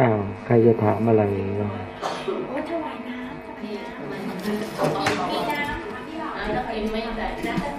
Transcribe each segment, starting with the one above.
อ้าวใครจะถามอะไรโอ้ถวายน้ำถวายน้ำมีน้ำที่เราเราเองไม่ได้น้ำ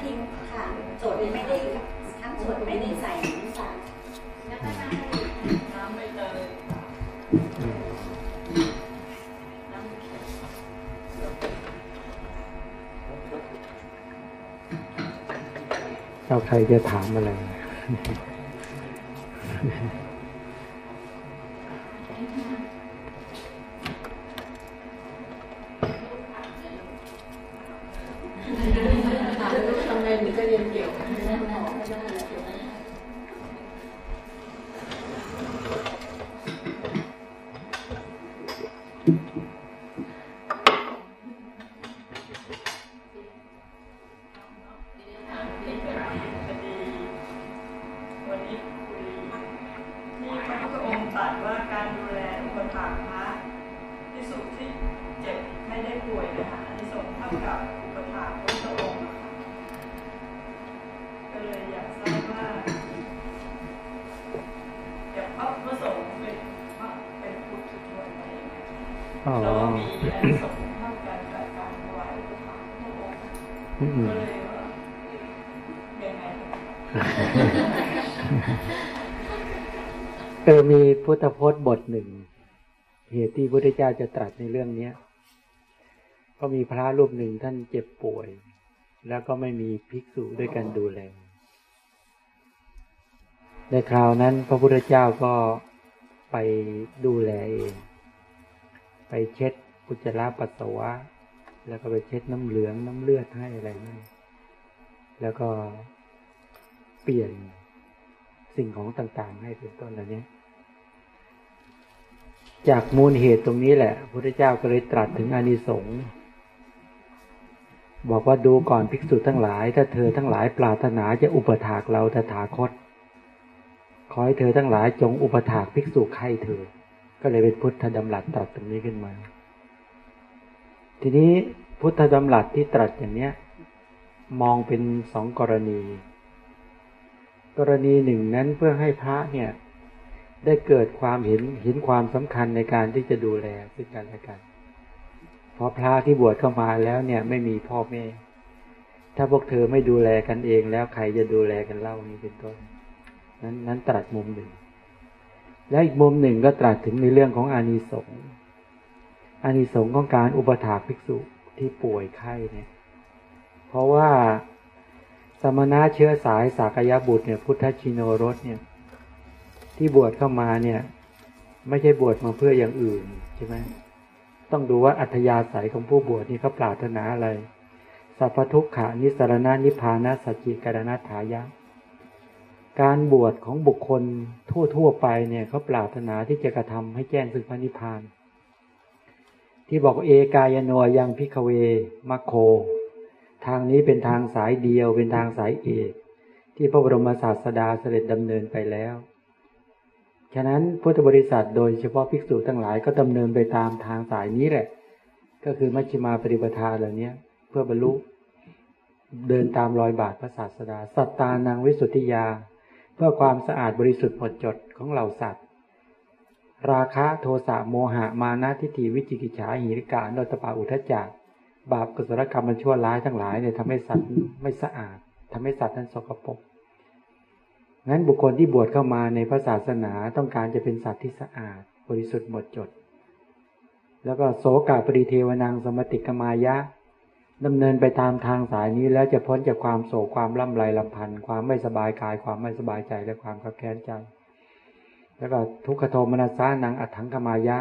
เหตุที่พระพุทธเจ้าจะตรัสในเรื่องเนี้ยก็มีพระรูปหนึ่งท่านเจ็บป่วย แล้วก็ไม่มีภิกษุด้วยกันดูแล ในคราวนั้นพระพุทธเจ้าก็ไปดูแลเอง ไปเช็ดอุจจาระปัสสาวะ แล้วก็ไปเช็ดน้ำเหลืองน้ำเลือดให้อะไรนั่นแล้วก็เปลี่ยนสิ่งของต่างๆให้เป็นต้นเหล่านี้ย จากมูลเหตุตรงนี้แหละพระพุทธเจ้าก็เลยตรัสถึงอานิสงส์บอกว่าดูก่อนภิกษุทั้งหลาย ถ้าเธอทั้งหลายปรารถนาจะอุปถากเราตถาคต ขอให้เธอทั้งหลายจงอุปถากภิกษุใครเธอ ก็เลยเป็นพุทธดำรัสตรัสตรงนี้ขึ้นมา ทีนี้พุทธดำรัสที่ตรัสอย่างเนี้ย มองเป็นสองกรณี กรณีหนึ่งนั้นเพื่อให้พระเนี่ย ได้เกิดความเห็นเห็นความสำคัญในการที่จะดูแลซึ่งกันและกันเพราะพระที่บวชเข้ามาแล้วเนี่ยไม่มีพ่อแม่ ถ้าพวกเธอไม่ดูแลกันเองแล้วใครจะดูแลกันเล่านี้เป็นต้น นั้นนั้นตรัสมุมหนึ่ง และอีกมุมหนึ่งก็ตรัสถึงในเรื่องของอานิสงส์อานิสงส์ของการอุปถากภิกษุที่ป่วยไข้เนี่ย เพราะว่าสมณะเชื้อสายสากยบุตรเนี่ยพุทธชินโนรสเนี่ย ที่บวชเข้ามาเนี่ย ไม่ใช่บวชมาเพื่ออย่างอื่นใช่ไหมต้องดูว่าอัธยาศัยของผู้บวชนี่เขาปรารถนาอะไร สัพพทุกขานิสรณานิพพานะสัจจิกรณถายะ การบวชของบุคคลทั่วๆไปเนี่ยเขาปรารถนาที่จะกระทำให้แจ้งซึ่งพระนิพพาน ที่บอกเอกายโนยังพิกเวมัคโค ทางนี้เป็นทางสายเดียวเป็นทางสายเอก ที่พระบรมศาสดาเสด็จดำเนินไปแล้ว ฉะนั้นพุทธบริษัทโดยเฉพาะภิกษุทั้งหลายก็ดำเนินไปตามทางสายนี้แหละ ก็คือมัชฌิมาปฏิปทาเหล่านี้เพื่อบรรลุเดินตามรอยบาทพระศาสดา สัตตานังวิสุทธิยา เพื่อความสะอาดบริสุทธิ์หมดจดของเหล่าสัตว์ ราคะโทสะโมหะมานะทิฏฐิวิจิกิจฉาหิริกาโนตปาอุทจจะบาปกุศลกรรมมันชั่วร้ายทั้งหลายเนี่ยทำให้สัตว์ไม่สะอาดทำให้สัตว์นั้นสกปรก งั้นบุคคลที่บวชเข้ามาในพระศาสนาต้องการจะเป็นสัตว์ที่สะอาด บริสุทธิ์หมดจด แล้วก็โสกาปริเทวนังสมติกมายะดำเนินไปตามทางสายนี้แล้วจะพ้นจากความโศกความล่ำไรลำพันธ์ความไม่สบายกายความไม่สบายใจและความขับแค้นใจ แล้วก็ทุกขโทมนัสสานังอัถังกมายะ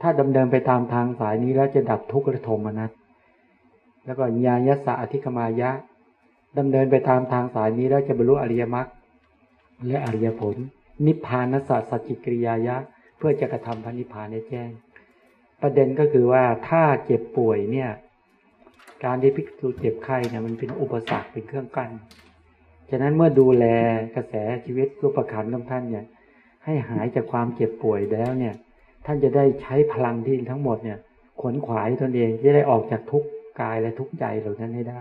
ถ้าดำเนินไปตามทางสายนี้แล้วจะดับทุกขโทมนัสแล้วก็ญาญสะอธิกมายะดำเนินไปตามทางสายนี้แล้วจะบรรลุอริยมรรค และอริยผล นิพพานสัสัจจิกริยายะ เพื่อจะกระทำพระนิพพานให้แจ้ง ประเด็นก็คือว่าถ้าเจ็บป่วยเนี่ย การที่ภิกษุเจ็บไข้เนี่ยมันเป็นอุปสรรคเป็นเครื่องกั้นฉะนั้นเมื่อดูแลกระแสชีวิตรูปขันธ์ของท่านเนี่ย ให้หายจากความเจ็บป่วยแล้วเนี่ย ท่านจะได้ใช้พลังที่ทั้งหมดเนี่ยขนขวายตนเองจะได้ออกจากทุกกายและทุกใจเหล่านั้นให้ได้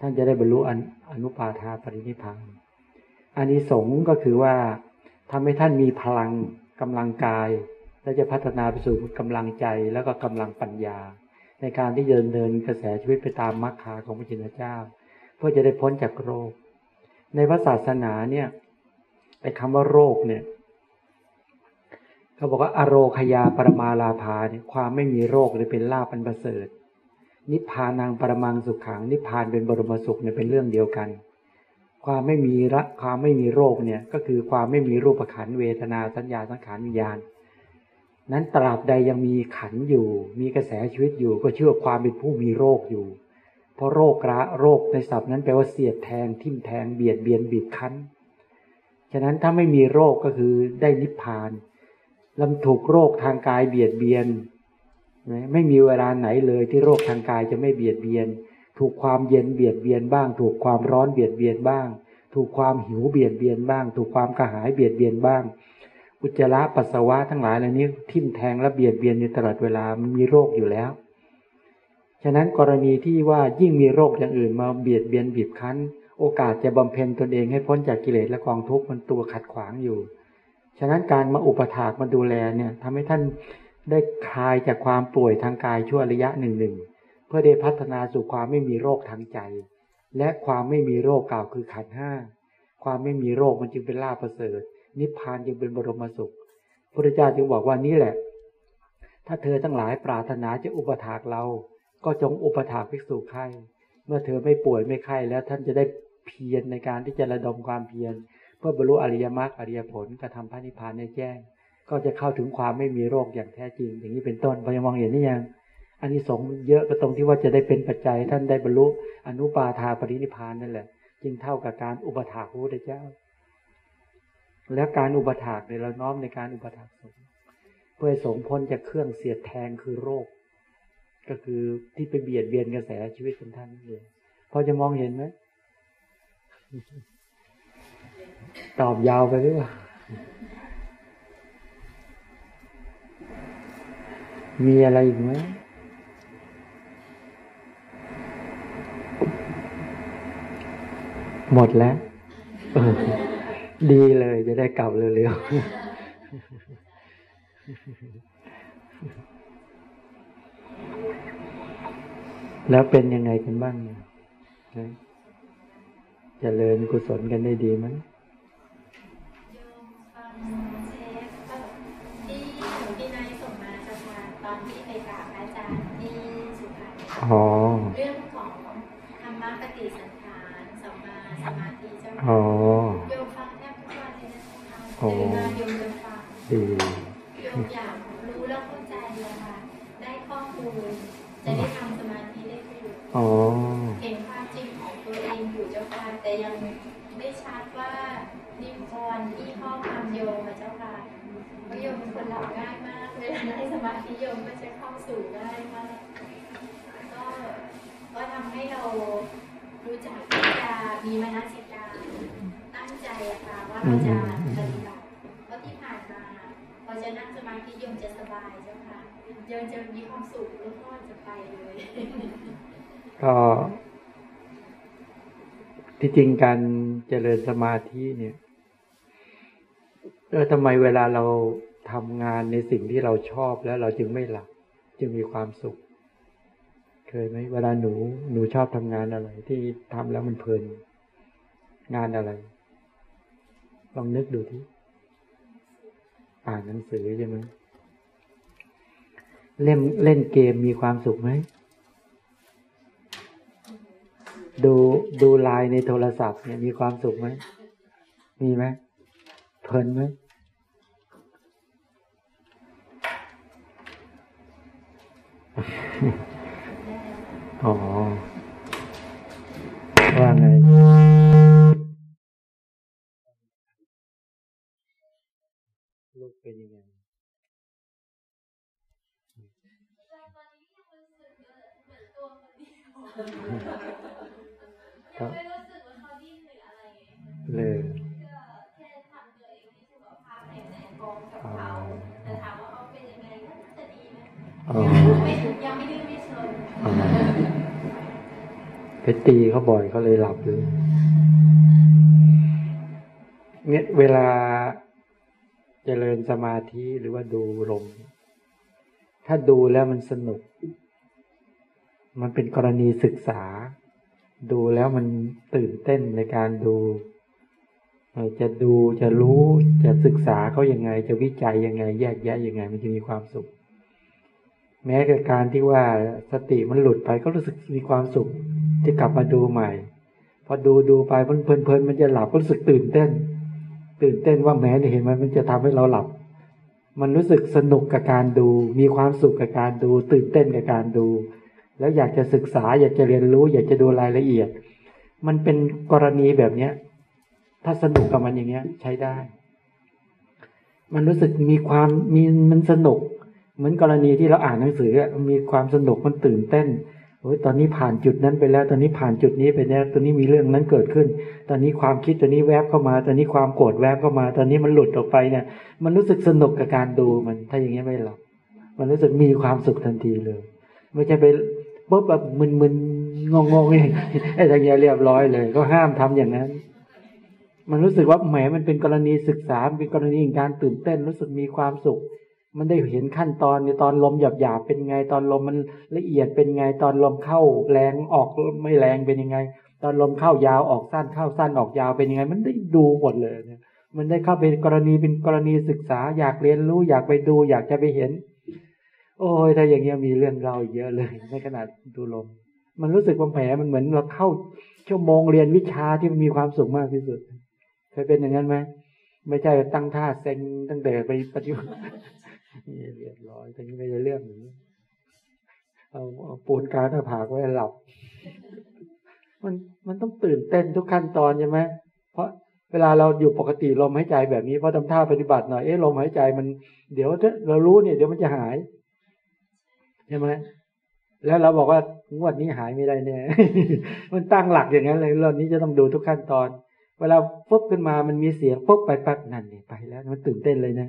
ท่านจะได้บรรลุออนุปาทาปรินิพพาน อานิสงส์ก็คือว่าทำให้ท่านมีพลังกำลังกาย แล้วจะพัฒนาไปสู่กำลังใจแล้วก็กำลังปัญญา ในการที่จะเดินกระแสชีวิตไปตามมรรคาของพระจินเจ้า เพื่อจะได้พ้นจากโรค ในพระศาสนาเนี่ยไอ้คำว่าโรคเนี่ยเขาบอกว่าอโรคยาปรมาลาภาเนี่ยความไม่มีโรคเลยเป็นลาภอันประเสริฐ นิพพานังปรมังสุขขัง นิพพานเป็นบรมสุขเนี่ยเป็นเรื่องเดียวกัน ความไม่มีระความไม่มีโรคเนี่ยก็คือความไม่มีรูปขันเวทนาสัญญาสังขารวิญญาณ นั้นตราบใดยังมีขันอยู่ มีกระแสชีวิตอยู่ก็เชื่อความเป็นผู้มีโรคอยู่ เพราะโรคระโรคในศัพท์นั้นแปลว่าเสียดแทงทิ่มแทงเบียดเบียนบีบคั้น ฉะนั้นถ้าไม่มีโรคก็คือได้นิพพานลำถูกโรคทางกายเบียดเบียน ไม่มีเวลาไหนเลยที่โรคทางกายจะไม่เบียดเบียน ถูกความเย็นเบียดเบียนบ้าง ถูกความร้อนเบียดเบียนบ้าง ถูกความหิวเบียดเบียนบ้าง ถูกความกระหายเบียดเบียนบ้าง อุจจาระปัสสาวะทั้งหลายเหล่านี้ทิ่มแทงและเบียดเบียนอยู่ตลอดเวลามันมีโรคอยู่แล้ว ฉะนั้นกรณีที่ว่ายิ่งมีโรคอย่างอื่นมาเบียดเบียนบีบคั้น โอกาสจะบำเพ็ญตนเองให้พ้นจากกิเลสและกองทุกข์มันตัวขัดขวางอยู่ ฉะนั้นการมาอุปถากมาดูแลเนี่ยทำให้ท่านได้คลายจากความป่วยทางกายชั่วระยะหนึ่งหนึ่ง เพื่อได้พัฒนาสู่ความไม่มีโรคทางใจ และความไม่มีโรคกล่าวคือขันห้าความไม่มีโรคมันจึงเป็นลาภประเสริฐ นิพพานจึงเป็นบรมสุขพระเจ้าจึงบอกว่านี่แหละ ถ้าเธอทั้งหลายปรารถนาจะอุปถากเรา ก็จงอุปถากภิกษุไข้เมื่อเธอไม่ป่วยไม่ไข้แล้วท่านจะได้เพียรในการที่จะระดมความเพียรเพื่อบรรลุอริยมรรคอริยผลกระทำพระนิพพานในแจ้ง ก็จะเข้าถึงความไม่มีโรคอย่างแท้จริง อย่างนี้เป็นต้นพอจะมองเห็นนี่ยัง อันนี้สงเยอะก็ตรงที่ว่าจะได้เป็นปัจจัยท่านได้บรรลุอนุปาทาปรินิพานนั่นแหละ จึงเท่ากับการอุปถากพระพุทธเจ้า และการอุปถากในเราน้อมในการอุปถากสงเพื่อสงพ้นจากเครื่องเสียดแทงคือโรค ก็คือที่ไปเบียดเบียนกระแสชีวิตของท่านนั่นเองพอจะมองเห็นไหมตอบยาวไปหรือเปล่ามีอะไรอีกไหม หมดแล้ว ดีเลยจะได้กลับเร็วๆ แล้วเป็นยังไงกันบ้างเนี่ยจะเจริญกุศลกันได้ดีมั้ยอ๋อเรื่องของธรรมะปฏิสันฐานสัมมาส มาธิเจ้าค่ะโยมฟังแทบทุกวันเลยนะคะตื่นมาโยมจะฟังดีโยมอยากรู้แล้วเข้าใจเลยค่ะ ได้ข้อมูลจะได้ทำสมาธิได้ถูกเห็นความจริงของตัวเองอยู่เจ้าค่ะแต่ยังไม่ชัดว่านิพนธ์ที่ข้อความโยมเจ้าค่ะเพราะโยมเป็นคนหลับง่ายมากเวลาได้สมาธิโยมก็จะเข้าสู่ได้มากก็ทำให้เรารู้จักที่จะมีมนสิการตั้ งใจอะค่ะว่าเราจะปฏิบัติเพราะที่ผ่านมาพอจะนั่งสมาธิโยมจะสบายเจ้าค่ะโยมจะมีความสุขแล้วก็จะไปเลยก็ที่จริงการเจริญสมาธิเนี่ยเออทำไมเวลาเราทำงานในสิ่งที่เราชอบแล้วเราจึงไม่หลับ จึงมีความสุข เคยไหมเวลาหนูหนูชอบทำงานอะไร ที่ทำแล้วมันเพลินงานอะไร ลองนึกดูที่อ่านหนังสือใช่ไหมเล่นเล่นเกมมีความสุขไหม ดูดูไลน์ในโทรศัพท์เนี่ยมีความสุขไหม มีไหมเพลินไหมอ๋อว่าไง เป็นยังไงครับเลยแค่ทำตัวเองให้สุขภาพแข็งแรงกองกับเขาแต่ถามว่าเขาเป็นยังไงก็จะดีนะยังไม่ดื้อไม่ชนไปตีเขาบ่อยเขาเลยหลับเลยเนี่ยเวลา เจริญสมาธิหรือว่าดูลม ถ้าดูแล้วมันสนุก มันเป็นกรณีศึกษา ดูแล้วมันตื่นเต้นในการดู จะดูจะรู้จะศึกษาเขายังไง จะวิจัยยังไง แยกแยะยังไง มันจะมีความสุข แม้กับการที่ว่าสติมันหลุดไปก็รู้สึกมีความสุขที่กลับมาดูใหม่ พอดูดูไปมันเพลินเพลินมันจะหลับก็รู้สึกตื่นเต้น ตื่นเต้นว่าแม้เห็นไหมมันจะทำให้เราหลับ มันรู้สึกสนุกกับการดู มีความสุขกับการดู ตื่นเต้นกับการดู แล้วอยากจะศึกษา อยากจะเรียนรู้ อยากจะดูรายละเอียด มันเป็นกรณีแบบเนี้ย ถ้าสนุกกับมันอย่างเงี้ย ใช้ได้ มันรู้สึกมีความมีมันสนุก เหมือนกรณีที่เราอ่านหนังสือมีความสนุกมันตื่นเต้น โอ้ยตอนนี้ผ่านจุดนั้นไปแล้ว ตอนนี้ผ่านจุดนี้ไปแล้ว ตอนนี้มีเรื่องนั้นเกิดขึ้น ตอนนี้ความคิดตัวนี้แวบเข้ามา ตอนนี้ความโกรธแวบเข้ามา ตอนนี้มันหลุดออกไปเนี่ย มันรู้สึกสนุกกับการดูมัน ถ้าอย่างนี้ไม่หลับมันรู้สึกมีความสุขทันทีเลย ไม่ใช่ไปปุ๊บแบบมึนๆงงๆเองไอ้ทางนี้เรียบร้อยเลย ก็ห้ามทำอย่างนั้น มันรู้สึกว่าแหมมันเป็นกรณีศึกษาเป็นกรณีการตื่นเต้นรู้สึกมีความสุข มันได้เห็นขั้นตอนในตอนลมหยาบหยาบเป็นไง ตอนลมมันละเอียดเป็นไง ตอนลมเข้าแรงออกไม่แรงเป็นยังไง ตอนลมเข้ายาวออกสั้นเข้าสั้นออกยาวเป็นยังไง มันได้ดูหมดเลยเนี่ยมันได้เข้าเป็นกรณีเป็นกรณีศึกษา อยากเรียนรู้อยากไปดู อยากจะไปเห็น โอ้ยถ้าอย่างเงี้ยมีเรื่องเราเยอะเลยในขนาดดูลม มันรู้สึกว่าแผลมันเหมือนเราเข้าชั่วโมงเรียนวิชาที่มันมีความสุขมากที่สุดเคยเป็นอย่างนั้นไหมไม่ใช่ตั้งท่าเซ็งตั้งแต่ไปปฏิบัติ เรียบร้อยตรงนี้ไม่ใช่เรื่องนี้เอาเอาปูนกาหน้าผากไว้หลับ มันมันต้องตื่นเต้นทุกขั้นตอนใช่ไหมเพราะเวลาเราอยู่ปกติลมหายใจแบบนี้พอทำท่าปฏิบัติหน่อยเอ๊ะลมหายใจมันเดี๋ยวเรารู้เนี่ยเดี๋ยวมันจะหายใช่ไหมแล้วเราบอกว่างวดนี้หายไม่ได้แน่มันตั้งหลักอย่างนั้นเลยรอบนี้จะต้องดูทุกขั้นตอน เวลาปุ๊บขึ้นมามันมีเสียงปุ๊บไปปั๊บนั่นเนี่ยไปแล้ว มันตื่นเต้นเลยนะ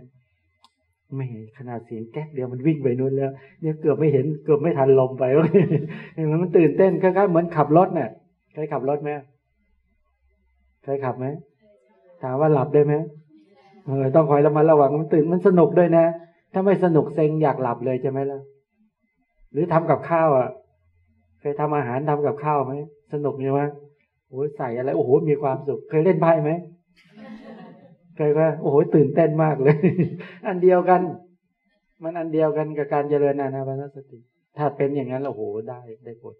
ไม่ขนาดเสียงแก๊กเดียวมันวิ่งไปนู้นแล้ว เนี่ยเกือบไม่เห็นเกือบไม่ทันลมไปมันมันตื่นเต้นคล้ายๆเหมือนขับรถเนี่ยเคยขับรถไหมเคยขับไหมถามว่าหลับได้ไหมเออต้องคอยระมัดระวังมันตื่นมันสนุกด้วยนะ ถ้าไม่สนุกเซ็งอยากหลับเลยใช่ไหมล่ะ หรือทำกับข้าวอะเคยทำอาหารทำกับข้าวไหมสนุกไหมโอ้ยใส่อะไรโอ้โหมีความสุข เคยเล่นไพ่ไหม เคยว่าโอ้โหตื่นเต้นมากเลย อันเดียวกัน มันอันเดียวกันกับการเจริญอานาปานสติ ถ้าเป็นอย่างนั้นโอ้โหได้ได้ผล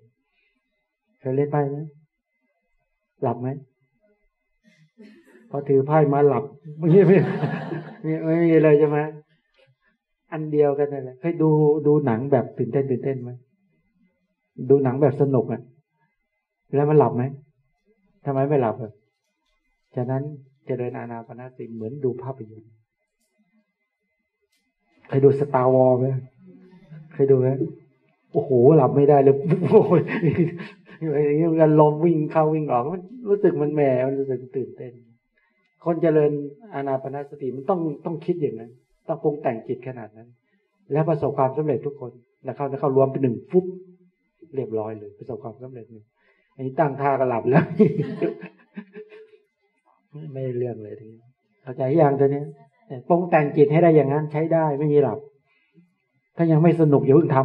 เคยเล่นไพ่ไหมหลับไหมพอถือไพ่มาหลับไม่ไม่ไม่มีเลยใช่ไหมอันเดียวกันนั่นแหละเคยดูดูหนังแบบตื่นเต้นตื่นเต้นไหมดูหนังแบบสนุกอะ แล้วมันหลับไหมทำไมไม่หลับอะฉะนั้น เจริญอานาปนาสติเหมือนดูภาพยนตร์เคยดูสตาร์วอลไหมเคยดูไหมโอ้โหหลับไม่ได้เลยโอ้ยอย่างเงี้ยมันลมวิ่งเข้าวิ่งออกมันรู้สึกมันแหมมันรู้สึกตื่นเต้น คนเจริญอานาปนาสติมันต้องต้องคิดอย่างนั้น ต้องปรุงแต่งจิตขนาดนั้น แล้วประสบความสำเร็จทุกคนแล้วเข้าเข้ารวมเป็นหนึ่งฟุบเรียบร้อยเลย ประสบความสำเร็จหนึ่งอันนี้ตั้งท่าก็หลับแล้ว ไม่เรื่องเลยทีนี้เข้าใจยังตัวนี้ปรุงแต่งจิตให้ได้อย่างนั้น ใช้ได้ไม่มีหลับ ถ้ายังไม่สนุกอย่าเพิ่งท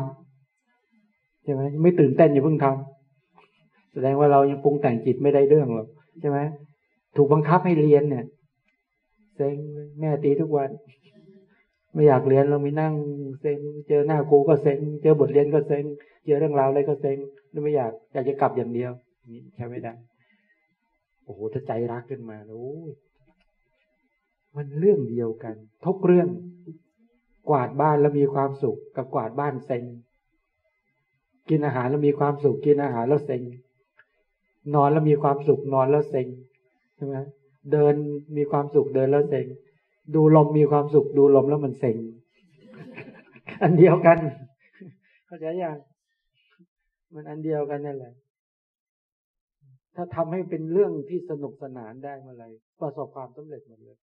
ำใช่ไหมไม่ตื่นเต้นอย่าเพิ่งทำแสดงว่าเรายังปรุงแต่งจิตไม่ได้เรื่องหรอกใช่ไหมถูกบังคับให้เรียนเนี่ยเซ็งแม่ตีทุกวัน ไม่อยากเรียนเรามีนั่งเซ็งเจอหน้าครูก็เซ็งเจอบทเรียนก็เซ็งเจอเรื่องราวอะไรก็เซ็งไม่อยากอยากจะกลับอย่างเดียวนี่ใช่ไม่ได้ โอ้โหถ้าใจรักขึ้นมาโอ้ยมันเรื่องเดียวกันทุกเรื่อง กวาดบ้านแล้วมีความสุข กับกวาดบ้านเซ็งกินอาหารแล้วมีความสุขกินอาหารแล้วเซ็งนอนแล้วมีความสุขนอนแล้วเซ็งใช่ไหมเดินมีความสุขเดินแล้วเซ็งดูลมมีความสุขดูลมแล้วมันเซ็งอันเดียวกัน เข้าใจยังมันอันเดียวกันนั่นแหละ ถ้าทำให้เป็นเรื่องที่สนุกสนานได้เมื่อไรประสบความสำเร็จหมดเลย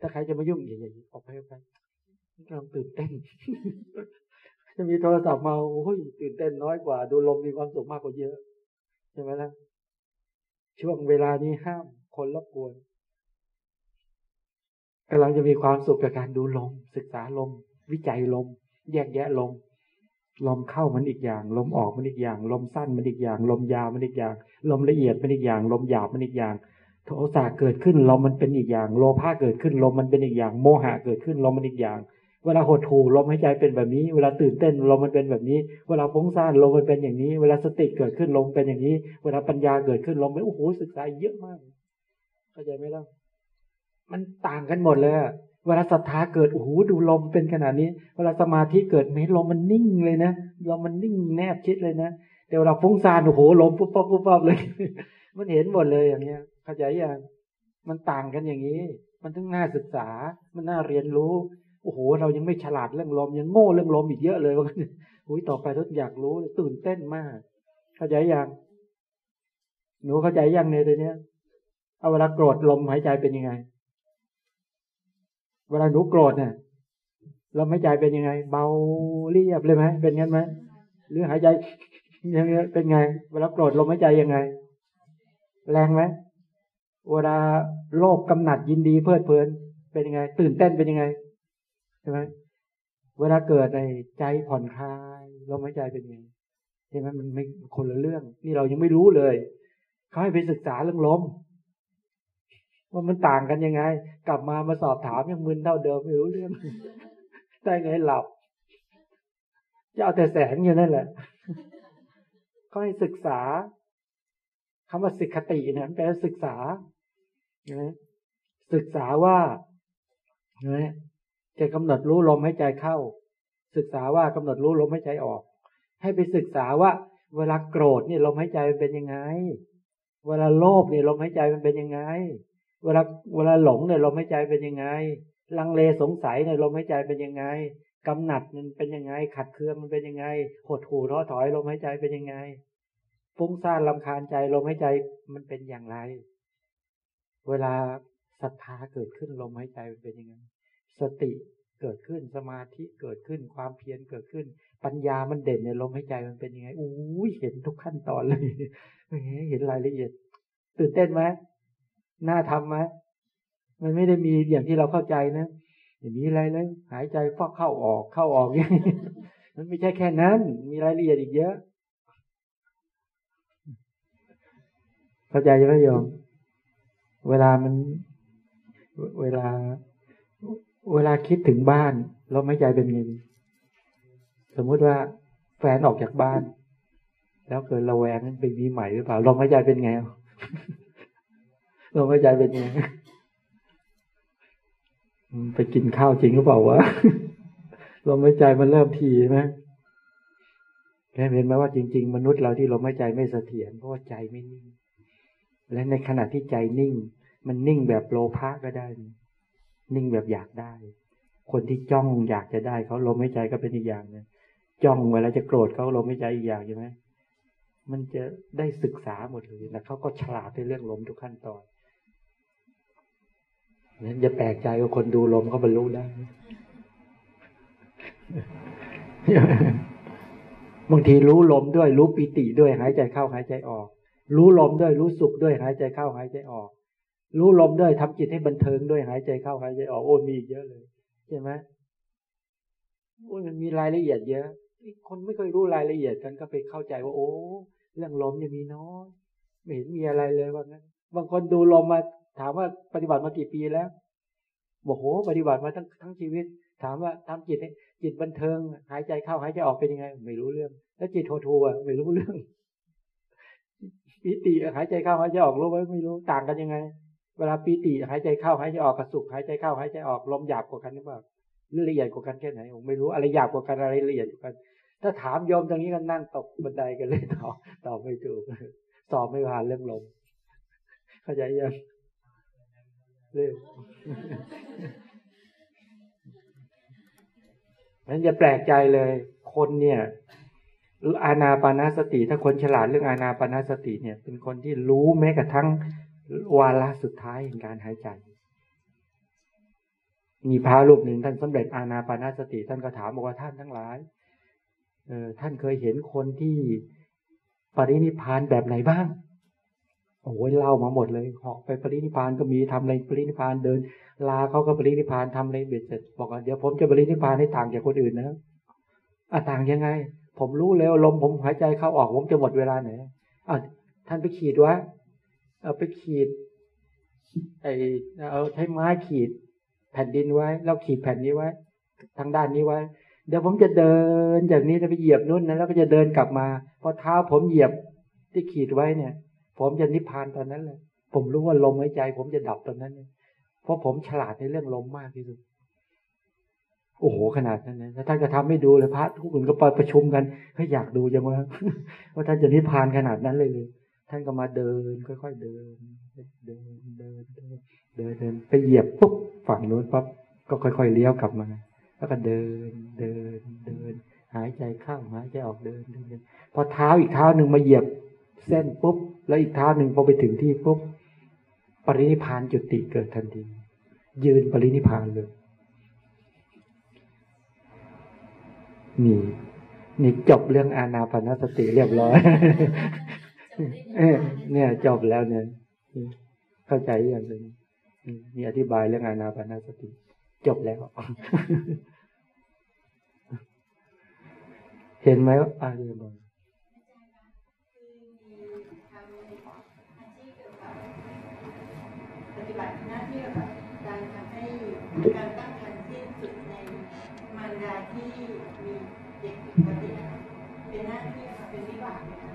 ถ้าใครจะมายุ่งอย่าๆออกไปไปกำลังตื่นเต้น จะมีโทรศัพท์มาโอ้ยตื่นเต้นน้อยกว่า ดูลมมีความสุขมากกว่าเยอะใช่ไหมล่ะช่วงเวลานี้ห้ามคนรบกวนกำลังจะมีความสุขกับการดูลม ศึกษาลม วิจัยลม แยกแยะลม ลมเข้ามันอีกอย่าง ลมออกมันอีกอย่าง ลมสั้นมันอีกอย่าง ลมยาวมันอีกอย่าง ลมละเอียดมันอีกอย่าง ลมหยาบมันอีกอย่าง โทสะเกิดขึ้นลมมันเป็นอีกอย่าง โลภะเกิดขึ้นลมมันเป็นอีกอย่าง โมหะเกิดขึ้นลมมันอีกอย่าง เวลาหดหู่ลมหายใจเป็นแบบนี้ เวลาตื่นเต้นลมมันเป็นแบบนี้ เวลาฟุ้งซ่านลมมันเป็นอย่างนี้ เวลาสติเกิดขึ้นลมเป็นอย่างนี้ เวลาปัญญาเกิดขึ้นลมเป็นโอ้โหศึกษาเยอะมาก เข้าใจไหมล่ะมันต่างกันหมดเลย เวลาศรัทธาเกิดโอ้โหดูลมเป็นขนาดนี้ เวลาสมาธิเกิดไม่ลมมันนิ่งเลยนะลมมันนิ่งแนบชิดเลยนะแต่เวลาฟุ้งซ่านโอ้โหลมปุ๊บปั๊บปุ๊บปั๊บเลย มันเห็นหมดเลยอย่างเงี้ยเข้าใจยังมันต่างกันอย่างนี้ มันต้องน่าศึกษา มันน่าเรียนรู้โอ้โห เรายังไม่ฉลาดเรื่องลมยังโง่เรื่องลมอีกเยอะเลยว่าอุ้ยต่อไปต้องอยากรู้ตื่นเต้นมาก เข้าใจยังหนูเข้าใจยังเนี่ยตัวเนี้ยเอาเวลาโกรธลมหายใจเป็นยังไง เวลาหนูโกรธเนี่ยลมหายใจเป็นยังไง เบาเรียบเลยไหมเป็นงั้นไหมหรือหายใจยังไงเป็นไง เวลาโกรธลมหายใจยังไง แรงไหมเวลาโลภกำหนัดยินดีเพลิดเพลิน เป็นยังไง ตื่นเต้นเป็นยังไงใช่ไหมเวลาเกิดในใจผ่อนคลายลมหายใจเป็นยังไงใช่ไหมมันไม่คนละเรื่อง นี่เรายังไม่รู้เลยเขาให้ไปศึกษาเรื่องลม ว่ามันต่างกันยังไง กลับมามาสอบถามยังมึนเท่าเดิมไม่รู้เรื่อง ได้ไงหลับจะเอาแต่แสงอยู่นั่นแหละเขาให้ศึกษาคำว่าสิกขติเนี่ยแปลว่าศึกษานะศึกษาว่านะจะกำหนดรู้ลมหายใจเข้า ศึกษาว่ากำหนดรู้ลมหายใจออก ให้ไปศึกษาว่า เวลาโกรธเนี่ยลมหายใจมันเป็นยังไง เวลาโลภเนี่ยลมหายใจมันเป็นยังไง เวลาเวลาหลงเนี่ยลมหายใจเป็นยังไง ลังเลสงสัยเนี่ยลมหายใจเป็นยังไงกำหนัดมันเป็นยังไง ขัดเคืองมันเป็นยังไง หดหู่ท้อถอยลมหายใจเป็นยังไงฟุ้งซ่านลำคาญใจลมหายใจมันเป็นอย่างไร เวลาศรัทธาเกิดขึ้นลมหายใจเป็นยังไง สติเกิดขึ้นสมาธิเกิดขึ้นความเพียรเกิดขึ้น ปัญญามันเด่นในลมหายใจมันเป็นยังไงอู้เห็นทุกขั้นตอนเลยเห็นรายละเอียด ตื่นเต้นไหม น่าทำไหมมันไม่ได้มีอย่างที่เราเข้าใจนะอย่างนี้อะไรเลยหายใจฟอกเข้าออกเข้าออกอย่างนี้มันไม่ใช่แค่นั้น มีรายละเอียดอีกเยอะ เข้าใจไหมโยม เวลามัน เวลา เวลาคิดถึงบ้านเราไม่ใจเป็นไงสมมุติว่าแฟนออกจากบ้าน แล้วเกิดระแวงนั้นไปมีใหม่หรือเปล่าลมหายใจเป็นไง ลมหายใจเป็นไงไปกินข้าวจริงหรือเปล่าวะลมหายใจมันเริ่มทีใช่ไหมแค่เห็นไหมว่าจริง ๆ มนุษย์เราที่ลมหายใจไม่เสถียรเพราะว่าใจไม่นิ่ง และในขณะที่ใจนิ่ง มันนิ่งแบบโลภะก็ได้ นิ่งแบบอยากได้ คนที่จ้องอยากจะได้เขาลมหายใจก็เป็นอีกอย่างนึงจ้องเวลาจะโกรธเขาลมหายใจอีกอย่างใช่ไหมมันจะได้ศึกษาหมดเลยแล้วเขาก็ฉลาดในเรื่องลมทุกขั้นตอน นั้นจะแปลกใจว่าคนดูลมเขาบรรลุได้บางทีรู้ลมด้วย รู้ปิติด้วยหายใจเข้าหายใจออก รู้ลมด้วยรู้สุขด้วยหายใจเข้าหายใจออก รู้ลมด้วยทำจิตให้บันเทิงด้วยหายใจเข้าหายใจออกโอ้มีเยอะเลยใช่ไหมโอ้มันมีรายละเอียดเยอะคนไม่เคยรู้รายละเอียดกันก็ไปเข้าใจว่า โอ้ เรื่องลมเนี่ยมีน้อยไม่เห็นมีอะไรเลยว่างั้นบางคนดูลมมา ถามว่าปฏิบัติมากี่ปีแล้วบอกโหปฏิบัติมาทั้งทั้งชีวิต ถามว่าทำจิตจิตบันเทิง หายใจเข้าหายใจออกเป็นยังไง ไม่รู้เรื่อง แล้วจิตโททัวไม่รู้เรื่องปีติหายใจเข้าหายใจออกรู้ไหมไม่รู้ต่างกันยังไง เวลาปีติหายใจเข้าหายใจออกกับสุขหายใจเข้าหายใจออกลมหยาบกว่ากันหรือเปล่าหรือละเอียดกว่ากันแค่ไหนผมไม่รู้อะไรหยาบกว่ากันอะไรละเอียดกว่ากัน ถ้าถามโยมตรงนี้ก็นั่งตกบันไดกันเลยตอบตอบไม่ถูกสอบไม่ผ่านเรื่องลมเข้าใจยัง เรื่องนั้นอย่าแปลกใจเลย คนเนี่ยอาณาปานาสติ ถ้าคนฉลาดเรื่องอาณาปานาสติเนี่ย เป็นคนที่รู้แม้กระทั่งวาระสุดท้ายแห่งการหายใจ มีพระรูปหนึ่งท่านสำเร็จอาณาปานาสติ ท่านก็ถามบอกว่าท่านทั้งหลายเออท่านเคยเห็นคนที่ปรินิพานแบบไหนบ้าง โอ้ยเล่ามาหมดเลยหอกไปปรินิพานก็มีทำอะไรปรินิพานเดิน ลาเขาก็ปรินิพานทำอะไรเบ็ดเสร็จบอกว่าเดี๋ยวผมจะปรินิพานให้ต่างจากคนอื่นนะอะต่างยังไง ผมรู้แล้วลมผมหายใจเข้าออกผมจะหมดเวลาไหนอะท่านไปขีดวะเอาไปขีด ไอเอาใช้ไม้ขีด แผ่นดินไว้ แล้วขีดแผ่นนี้ไว้ ทางด้านนี้ไว้ เดี๋ยวผมจะเดินจากนี้จะไปเหยียบนู่นนะแล้วก็จะเดินกลับมาพอเท้าผมเหยียบที่ขีดไว้เนี่ย ผมจะนิพพานตอนนั้นเลย ผมรู้ว่าลมหายใจ ผมจะดับตอนนั้นเลยเพราะผมฉลาดในเรื่องลมมากที่สุด โอ้โหขนาดนั้นนะแล้วท่านก็ทำไม่ดูเลยพระทุกคนก็ไปประชุมกันเฮ้ยอยากดูจังวะว่าท่านจะนิพพานขนาดนั้นเลยเลยท่านก็มาเดิน ค่อยๆเดิน เดินเดินเดินเดินเดินไปเหยียบปุ๊บฝั่งนู้นปั๊บก็ค่อยๆเลี้ยวกลับมา แล้วก็เดินเดินเดิน หายใจเข้าหายใจออกเดินเดินพอเท้าอีกเท้าหนึ่งมาเหยียบ เส้นปุ๊บ แล้วอีกเท้าหนึ่งพอไปถึงที่ปุ๊บ ปรินิพานจุติเกิดทันที ยืนปรินิพานเลยนี่นี่จบเรื่องอานาปานสติเรียบร้อยเนี่ยจบแล้วเนี่ย เข้าใจอย่างนึงมีอธิบายเรื่องอานาปานสติ จบแล้ว เห็นไหมว่าอะไรบ้างป ฏิบัติหน้าที่แบบการทำให้การตั้งครรภ์ที่สุดในมารดาที่มีเด็กปกติเป็นหน้าที่ค่ะเป็นวิบากนะคะ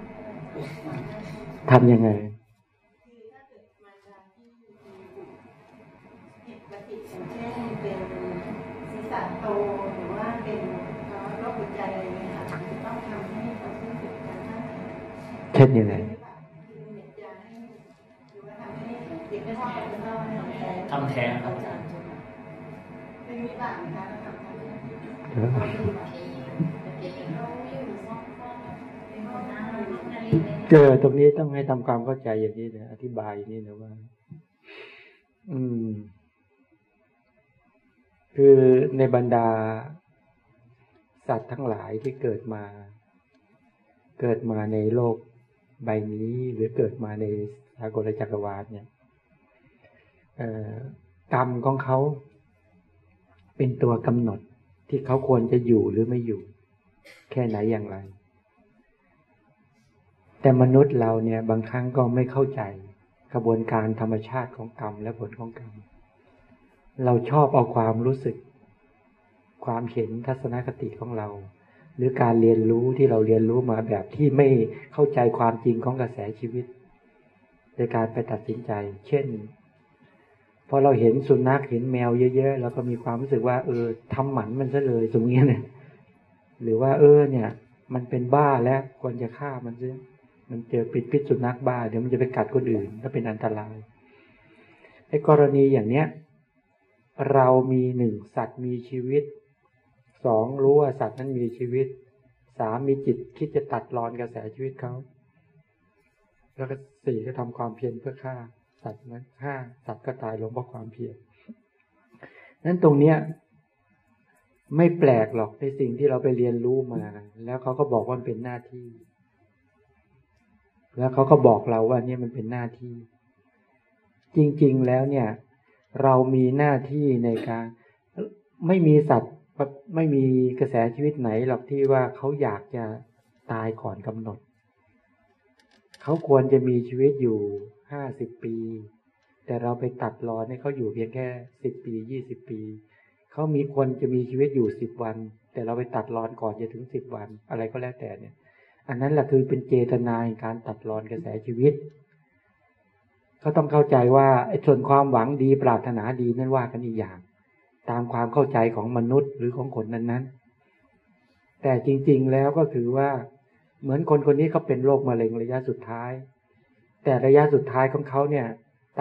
ทำยังไงคือถ้าเกิดมารดาที่มีผิดปกติอย่างเช่ ทำให้เขาสิ้นสุดการตั้งครรภ์เช่นยังไงทำแท้งครับเป็นวิบากนะคะเราทำทำให้เจอตรงนี้ต้องให้ทำความเข้าใจอย่างนี้นะอธิบายอย่างนี้นะว่า อืม คือในบรรดา สัตว์ทั้งหลายที่เกิดมา เกิดมาในโลกใบนี้หรือเกิดมาในสากลจักรวาลเนี่ย กรรมของเขา เป็นตัวกำหนดที่เขาควรจะอยู่หรือไม่อยู่ แค่ไหนอย่างไร แต่มนุษย์เราเนี่ยบางครั้งก็ไม่เข้าใจกระบวนการธรรมชาติของกรรมและผลของกรรม เราชอบเอาความรู้สึก ความเห็นทัศนคติของเรา หรือการเรียนรู้ที่เราเรียนรู้มาแบบที่ไม่เข้าใจความจริงของกระแสชีวิตในการไปตัดสินใจ เช่น พอเราเห็นสุนัขเห็นแมวเยอะๆเราก็มีความรู้สึกว่า เออทำหมันมันซะเลยสมมติเนี่ย หรือว่าเออเนี่ย มันเป็นบ้าแล้วควรจะฆ่ามันซะมันเจอปิดพิษสุนัขบ้าเดี๋ยวมันจะไปกัดคนอื่นถ้าเป็นอันตรายไอ้กรณีอย่างเนี้ย เรามีหนึ่งสัตว์มีชีวิตสองรู้ว่าสัตว์นั้นมีชีวิตสามมีจิตคิดจะตัดรอนกระแสชีวิตเขาแล้วก็สี่ก็ทำความเพียรเพื่อฆ่า สัตว์นั้นฆ่าสัตว์ก็ตายลงเพราะความเพียรนั้นตรงเนี้ย ไม่แปลกหรอกในสิ่งที่เราไปเรียนรู้มา แล้วเขาก็บอกว่าเป็นหน้าที่ แล้วเขาก็บอกเราว่าเนี่ยมันเป็นหน้าที่ จริง ๆแล้วเนี่ย เรามีหน้าที่ในการไม่มีสัตว์ไม่มีกระแสชีวิตไหนหรอกที่ว่าเขาอยากจะตายก่อนกำหนด เขาควรจะมีชีวิตอยู่ ห้าสิบปี แต่เราไปตัดรอนให้เขาอยู่เพียงแค่สิบปียี่สิบปี เขามีควรจะมีชีวิตอยู่สิบวัน แต่เราไปตัดรอนก่อนจะถึงสิบวัน อะไรก็แล้วแต่เนี่ย อันนั้นแหละคือเป็นเจตนาการตัดรอนกระแสชีวิตเขาต้องเข้าใจว่าไอ้ส่วนความหวังดีปรารถนาดีนั่นว่ากันอีกอย่าง ตามความเข้าใจของมนุษย์หรือของคนนั้นๆ แต่จริงๆแล้วก็คือว่า เหมือนคนคนนี้เขาเป็นโรคมะเร็งระยะสุดท้าย ระยะสุดท้ายของเขาเนี่ย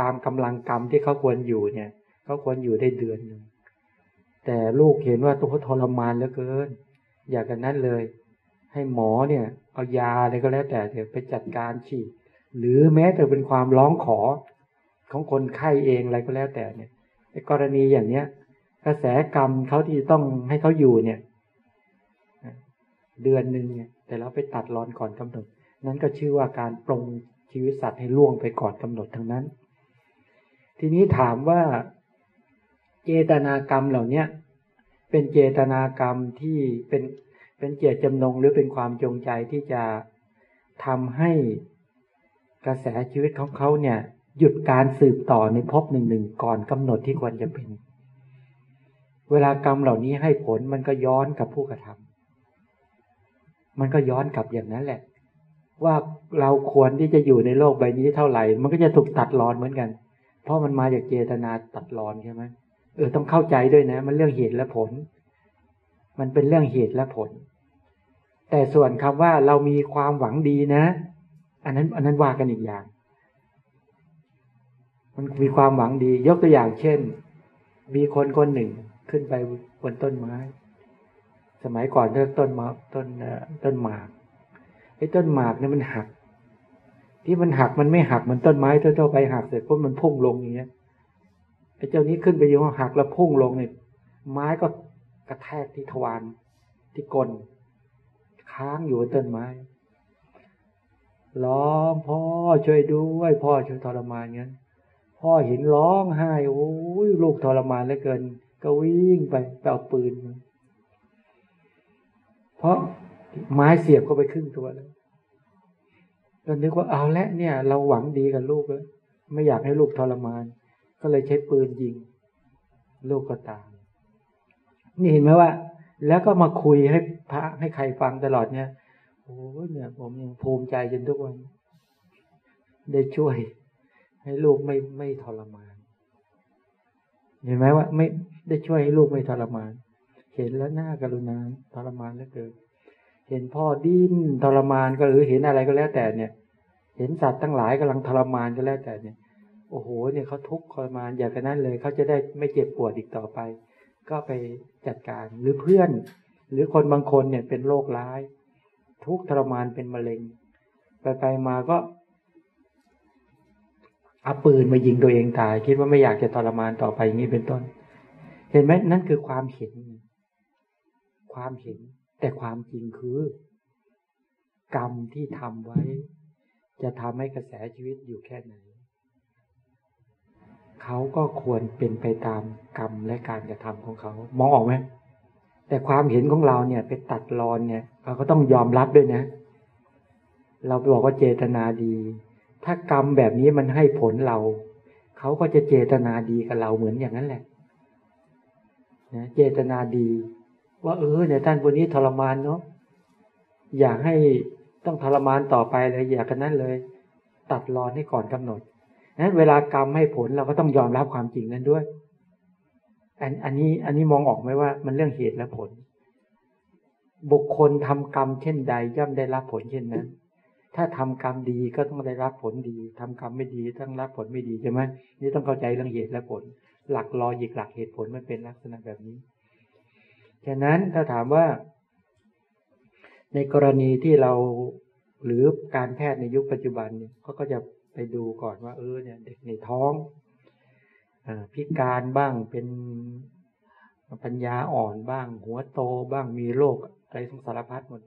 ตามกำลังกรรมที่เขาควรอยู่เนี่ยเขาควรอยู่ได้เดือนหนึ่งแต่ลูกเห็นว่าตัวเขาทรมานเหลือเกิน อยากกันนั้นเลย ให้หมอเนี่ย เอายาอะไรก็แล้วแต่เถอะไปจัดการฉีดหรือแม้แต่เป็นความร้องขอของคนไข้เองอะไรก็แล้วแต่เนี่ยในกรณีอย่างเนี้ย กระแสกรรมเขาที่ต้องให้เขาอยู่เนี่ยเดือนหนึ่งเนี่ยแต่เราไปตัดรอนก่อนกำหนดนั้นก็ชื่อว่าการปรง ชีวิตสัตว์ให้ล่วงไปก่อนกำหนดทั้งนั้น ทีนี้ถามว่าเจตนากรรมเหล่าเนี้ยเป็นเจตนากรรมที่เป็นเป็นเจตจำนงหรือเป็นความจงใจที่จะทำให้กระแสชีวิตของเขาเนี่ย หยุดการสืบต่อในภพหนึ่งหนึ่งก่อนกำหนดที่ควรจะเป็น เวลากรรมเหล่านี้ให้ผลมันก็ย้อนกับผู้กระทำมันก็ย้อนกลับอย่างนั้นแหละ ว่าเราควรที่จะอยู่ในโลกใบนี้เท่าไหร่ มันก็จะถูกตัดรอนเหมือนกัน เพราะมันมาจากเจตนาตัดรอนใช่ไหมเออต้องเข้าใจด้วยนะ มันเรื่องเหตุและผล มันเป็นเรื่องเหตุและผล แต่ส่วนคำว่าเรามีความหวังดีนะ อันนั้น อันนั้นว่ากันอีกอย่าง มันมีความหวังดี ยกตัวอย่างเช่น มีคนคนหนึ่งขึ้นไปบนต้นไม้ สมัยก่อนเรียกต้นมะต้นต้นหมาก ไอ้ต้นหมากเนี่ยมันหัก ที่มันหักมันไม่หักมันต้นไม้ทั่วๆไปหักเสร็จปุ๊บมันพุ่งลงอย่างเงี้ยไอ้เจ้านี้ขึ้นไปอยู่หักแล้วพุ่งลงเนี่ยไม้ก็กระแทกที่ทวารที่กลค้างอยู่บนต้นไม้ร้องพ่อช่วยด้วยพ่อช่วยทรมานเงั้นพ่อเห็นร้องไห้โอ้ยลูกทรมานเหลือเกิน ก็วิ่งไปไปเอาปืน เพราะ ไม้เสียบเข้าไปครึ่งตัวแล้วก็นึกว่าเอาละเนี่ย เราหวังดีกับลูกแล้วไม่อยากให้ลูกทรมาน ก็เลยใช้ปืนยิง ลูกก็ตายนี่เห็นไหมว่า แล้วก็มาคุยให้พระให้ใครฟังตลอดเนี่ยโอ้เนี่ย ผมยังภูมิใจจนทุกวัน ได้ช่วย ให้ลูกไม่ไม่ทรมาน เห็นไหมว่า ไม่ได้ช่วยให้ลูกไม่ทรมาน เห็นแล้วหน้ากรุณาทรมานแล้วเกิด เห็นพ่อดิ้นทรมานก็หรือเห็นอะไรก็แล้วแต่เนี่ย เห็นสัตว์ทั้งหลายกำลังทรมานก็แล้วแต่เนี่ย โอ้โห เนี่ยเขาทุกข์ทรมานอย่างนั้นเลยเขาจะได้ไม่เจ็บปวดอีกต่อไป ก็ไปจัดการหรือเพื่อน หรือคนบางคนเนี่ยเป็นโรคร้าย ทุกข์ทรมานเป็นมะเร็ง ไปไปมาก็เอาปืนมายิงตัวเองตาย คิดว่าไม่อยากจะทรมานต่อไปอย่างนี้เป็นต้น เห็นไหมนั่นคือความเห็น ความเห็น แต่ความจริงคือ กรรมที่ทำไว้ จะทำให้กระแสชีวิตอยู่แค่ไหน เขาก็ควรเป็นไปตามกรรมและการกระทำของเขา มองออกไหมแต่ความเห็นของเราเนี่ยไปตัดรอนเนี่ยเราก็ต้องยอมรับด้วยนะ เราบอกว่าเจตนาดี ถ้ากรรมแบบนี้มันให้ผลเรา เขาก็จะเจตนาดีกับเราเหมือนอย่างนั้นแหละนะเจตนาดี ว่าเออเนี่ยท่านคนนี้ทรมานเนาะอยากให้ต้องทรมานต่อไปเลยอยากกันนั้นเลย ตัดรอนให้ก่อนกำหนดนั้นเวลากรรมให้ผลเราก็ต้องยอมรับความจริงนั้นด้วย อันอันนี้อันนี้มองออกไหมว่า มันเรื่องเหตุและผล บุคคลทำกรรมเช่นใด ย่อมได้รับผลเช่นนั้น ถ้าทำกรรมดีก็ต้องได้รับผลดีทำกรรมไม่ดีต้องรับผลไม่ดีใช่ไหมนี่ต้องเข้าใจเรื่องเหตุและผล หลักลอยิกหลักเหตุผลมันเป็นลักษณะแบบนี้ ฉะนั้นถ้าถามว่า ในกรณีที่เราหรือการแพทย์ในยุคปัจจุบันเนี่ยเขาก็จะไปดูก่อนว่า เออเนี่ยเด็กในท้องอพิการบ้างเป็นปัญญาอ่อนบ้าง หัวโตบ้างมีโรคอะไรทั้งสารพัดหมด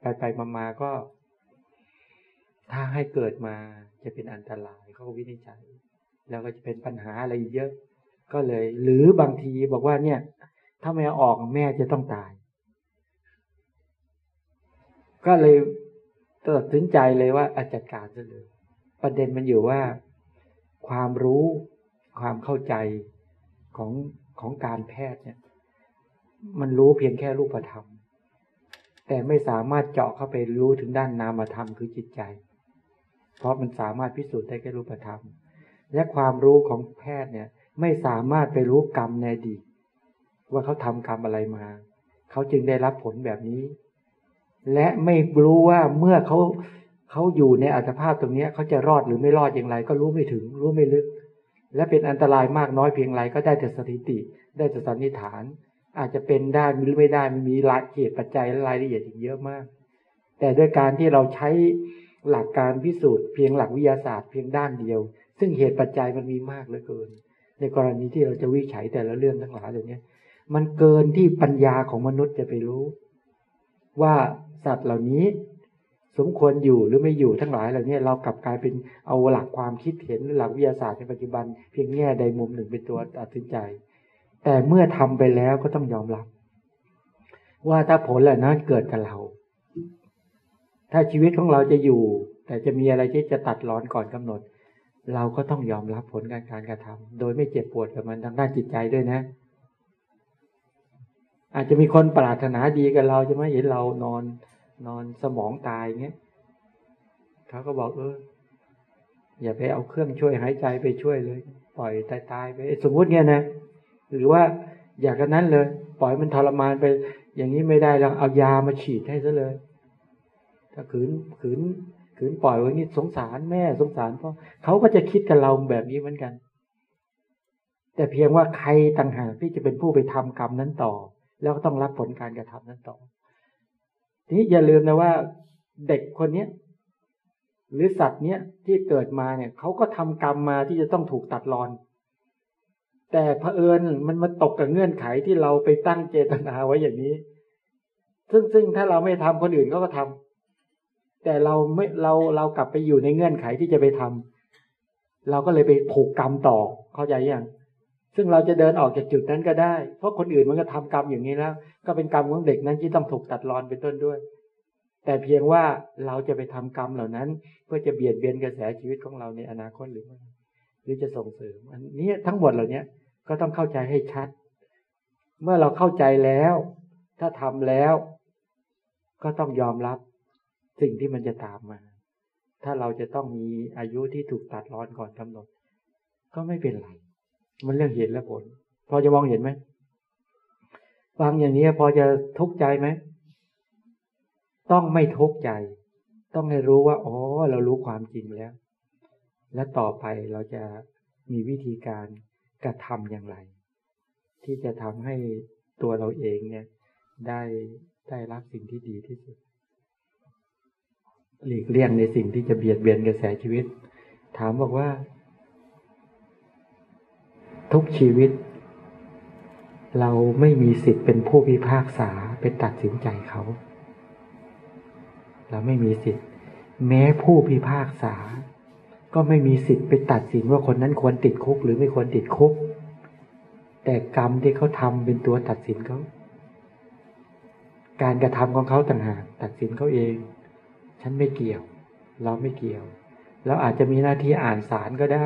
ไปไปมามาก็ ถ้าให้เกิดมาจะเป็นอันตรายเขาวินิจฉัย แล้วก็จะเป็นปัญหาอะไรเยอะ ก็เลย หรือบางทีบอกว่าเนี่ย ถ้าไม่ออกแม่จะต้องตาย ก็เลยตัดสินใจเลยว่าอาจัดการซะเลยประเด็นมันอยู่ว่า ความรู้ความเข้าใจของของการแพทย์เนี่ย มันรู้เพียงแค่รูปธรรม แต่ไม่สามารถเจาะเข้าไปรู้ถึงด้านนามธรรมคือจิตใจ เพราะมันสามารถพิสูจน์ได้แค่รูปธรรม และความรู้ของแพทย์เนี่ย ไม่สามารถไปรู้กรรมในอดีต ว่าเขาทำกรรมอะไรมา เขาจึงได้รับผลแบบนี้ และไม่รู้ว่าเมื่อเขาเขาอยู่ในอัตภาพตรงนี้เขาจะรอดหรือไม่รอดอย่างไร ก็รู้ไม่ถึง รู้ไม่ลึก และเป็นอันตรายมากน้อยเพียงไรก็ได้แต่สถิติ ได้แต่สันนิษฐาน อาจจะเป็นได้หรือไม่ได้มันมีรายเหตุปัจจัยและรายละเอียดอีกเยอะมาก แต่ด้วยการที่เราใช้หลักการพิสูจน์เพียงหลักวิทยาศาสตร์เพียงด้านเดียว ซึ่งเหตุปัจจัยมันมีมากเหลือเกิน ในกรณีที่เราจะวิจัยแต่ละเรื่องทั้งหลายเหล่านี้ มันเกินที่ปัญญาของมนุษย์จะไปรู้ ว่าสัตว์เหล่านี้ สมควรอยู่หรือไม่อยู่ทั้งหลายเหล่านี้เรากลับกลายเป็นเอาหลักความคิดเห็นหรือหลักวิทยาศาสตร์ในปัจจุบัน เพียงแง่ใดมุมหนึ่งเป็นตัวตัดสินใจ แต่เมื่อทำไปแล้วก็ต้องยอมรับ ว่าถ้าผลเหล่านั้นเกิดกับเรา ถ้าชีวิตของเราจะอยู่ แต่จะมีอะไรที่จะตัดร้อนก่อนกำหนดเราก็ต้องยอมรับผลการการกระทำโดยไม่เจ็บปวดกับมันทางด้านจิตใจด้วยนะ อาจจะมีคนปรารถนาดีกับเราจะไหมเห็นเรานอน นอนสมองตายเงี้ยเขาก็บอกเออ อย่าไปเอาเครื่องช่วยหายใจไปช่วยเลย ปล่อยตายตายไปสมมุติเงี้ยนะหรือว่าอยากกันนั้นเลย ปล่อยมันทรมานไป อย่างนี้ไม่ได้เราเอายามาฉีดให้ซะเลย ถ้าขืนขืนขืนปล่อยไว้งี้สงสารแม่สงสารพ่อเขาก็จะคิดกับเราแบบนี้เหมือนกัน แต่เพียงว่าใครต่างหากที่จะเป็นผู้ไปทำกรรมนั้นต่อ แล้วก็ต้องรับผลการกระทำนั้นต่อ ทีนี้อย่าลืมนะว่าเด็กคนเนี้ยหรือสัตว์เนี้ยที่เกิดมาเนี่ยเขาก็ทำกรรมมาที่จะต้องถูกตัดรอน แต่เผอิญมันมาตกกับเงื่อนไขที่เราไปตั้งเจตนาไว้อย่างนี้ ซึ่งซึ่งถ้าเราไม่ทำคนอื่นเขาก็ทำแต่เราไม่เราเรากลับไปอยู่ในเงื่อนไขที่จะไปทำเราก็เลยไปผูกกรรมต่อเข้าใจยัง ซึ่งเราจะเดินออกจากจุดนั้นก็ได้ เพราะคนอื่นมันก็ทำกรรมอย่างนี้แล้ว ก็เป็นกรรมของเด็กนั้นที่ต้องถูกตัดรอนเป็นต้นด้วย แต่เพียงว่าเราจะไปทำกรรมเหล่านั้น เพื่อจะเบียดเบียนกระแสชีวิตของเราในอนาคตหรือไม่หรือจะส่งเสริม อันนี้ทั้งหมดเหล่านี้ก็ต้องเข้าใจให้ชัด เมื่อเราเข้าใจแล้ว ถ้าทำแล้ว ก็ต้องยอมรับสิ่งที่มันจะตามมา ถ้าเราจะต้องมีอายุที่ถูกตัดรอนก่อนกำหนด ก็ไม่เป็นไร มันเรื่องเหตุและผล พอจะมองเห็นไหมฟังอย่างนี้พอจะทุกข์ใจไหม ต้องไม่ทุกข์ใจ ต้องให้รู้ว่าอ๋อเรารู้ความจริงแล้ว และต่อไปเราจะมีวิธีการกระทำอย่างไร ที่จะทำให้ตัวเราเองเนี่ย ได้ได้รับสิ่งที่ดีที่สุด หลีกเลี่ยงในสิ่งที่จะเบียดเบียนกระแสชีวิต ถามบอกว่า ทุกชีวิต เราไม่มีสิทธิ์เป็นผู้พิพากษาเป็นตัดสินใจเขา เราไม่มีสิทธิ์ แม้ผู้พิพากษา ก็ไม่มีสิทธิ์ไปตัดสินว่าคนนั้นควรติดคุกหรือไม่ควรติดคุก แต่กรรมที่เขาทำเป็นตัวตัดสินเขาการกระทำของเขาต่างหากตัดสินเขาเอง ฉันไม่เกี่ยว เราไม่เกี่ยว เราอาจจะมีหน้าที่อ่านสารก็ได้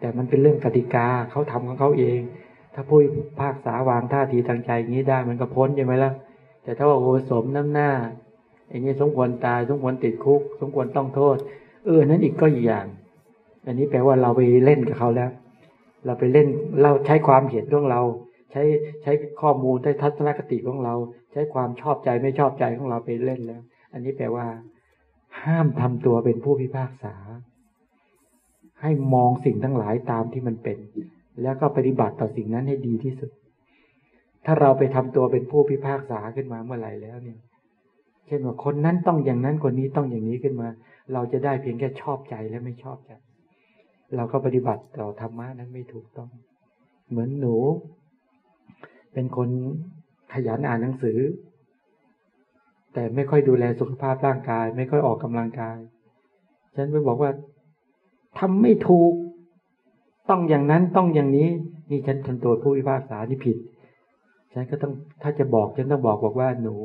แต่มันเป็นเรื่องกติกาเขาทำของเขาเอง ถ้าผู้ภาคษาวางท่าทีทางใจอย่างนี้ได้มันก็พ้นใช่ไหมล่ะ แต่ถ้าว่าโอสมน้ำหน้าอย่างนี้สมควรตายสมควรติดคุก สมควรต้องโทษ เออนั้นอีกก็อีกอย่าง อันนี้แปลว่าเราไปเล่นกับเขาแล้ว เราไปเล่นเราใช้ความเห็นของเรา ใช้ใช้ข้อมูลใช้ทัศนคติของเรา ใช้ความชอบใจไม่ชอบใจของเราไปเล่นแล้ว อันนี้แปลว่า ห้ามทำตัวเป็นผู้พิพากษา ให้มองสิ่งทั้งหลายตามที่มันเป็น แล้วก็ปฏิบัติต่อสิ่งนั้นให้ดีที่สุด ถ้าเราไปทำตัวเป็นผู้พิพากษาขึ้นมาเมื่อไหร่แล้วเนี่ย เช่นว่าคนนั้นต้องอย่างนั้นคนนี้ต้องอย่างนี้ขึ้นมา เราจะได้เพียงแค่ชอบใจและไม่ชอบใจ เราก็ปฏิบัติต่อธรรมะนั้นไม่ถูกต้อง เหมือนหนู เป็นคนขยันอ่านหนังสือ แต่ไม่ค่อยดูแลสุขภาพร่างกาย ไม่ค่อยออกกำลังกาย ฉันไปบอกว่า ทำไม่ถูก ต้องอย่างนั้นต้องอย่างนี้ นี่ฉันทนตัวผู้พิพากษาที่ผิด ฉันก็ต้องถ้าจะบอกฉันต้องบอกบอกว่าหนู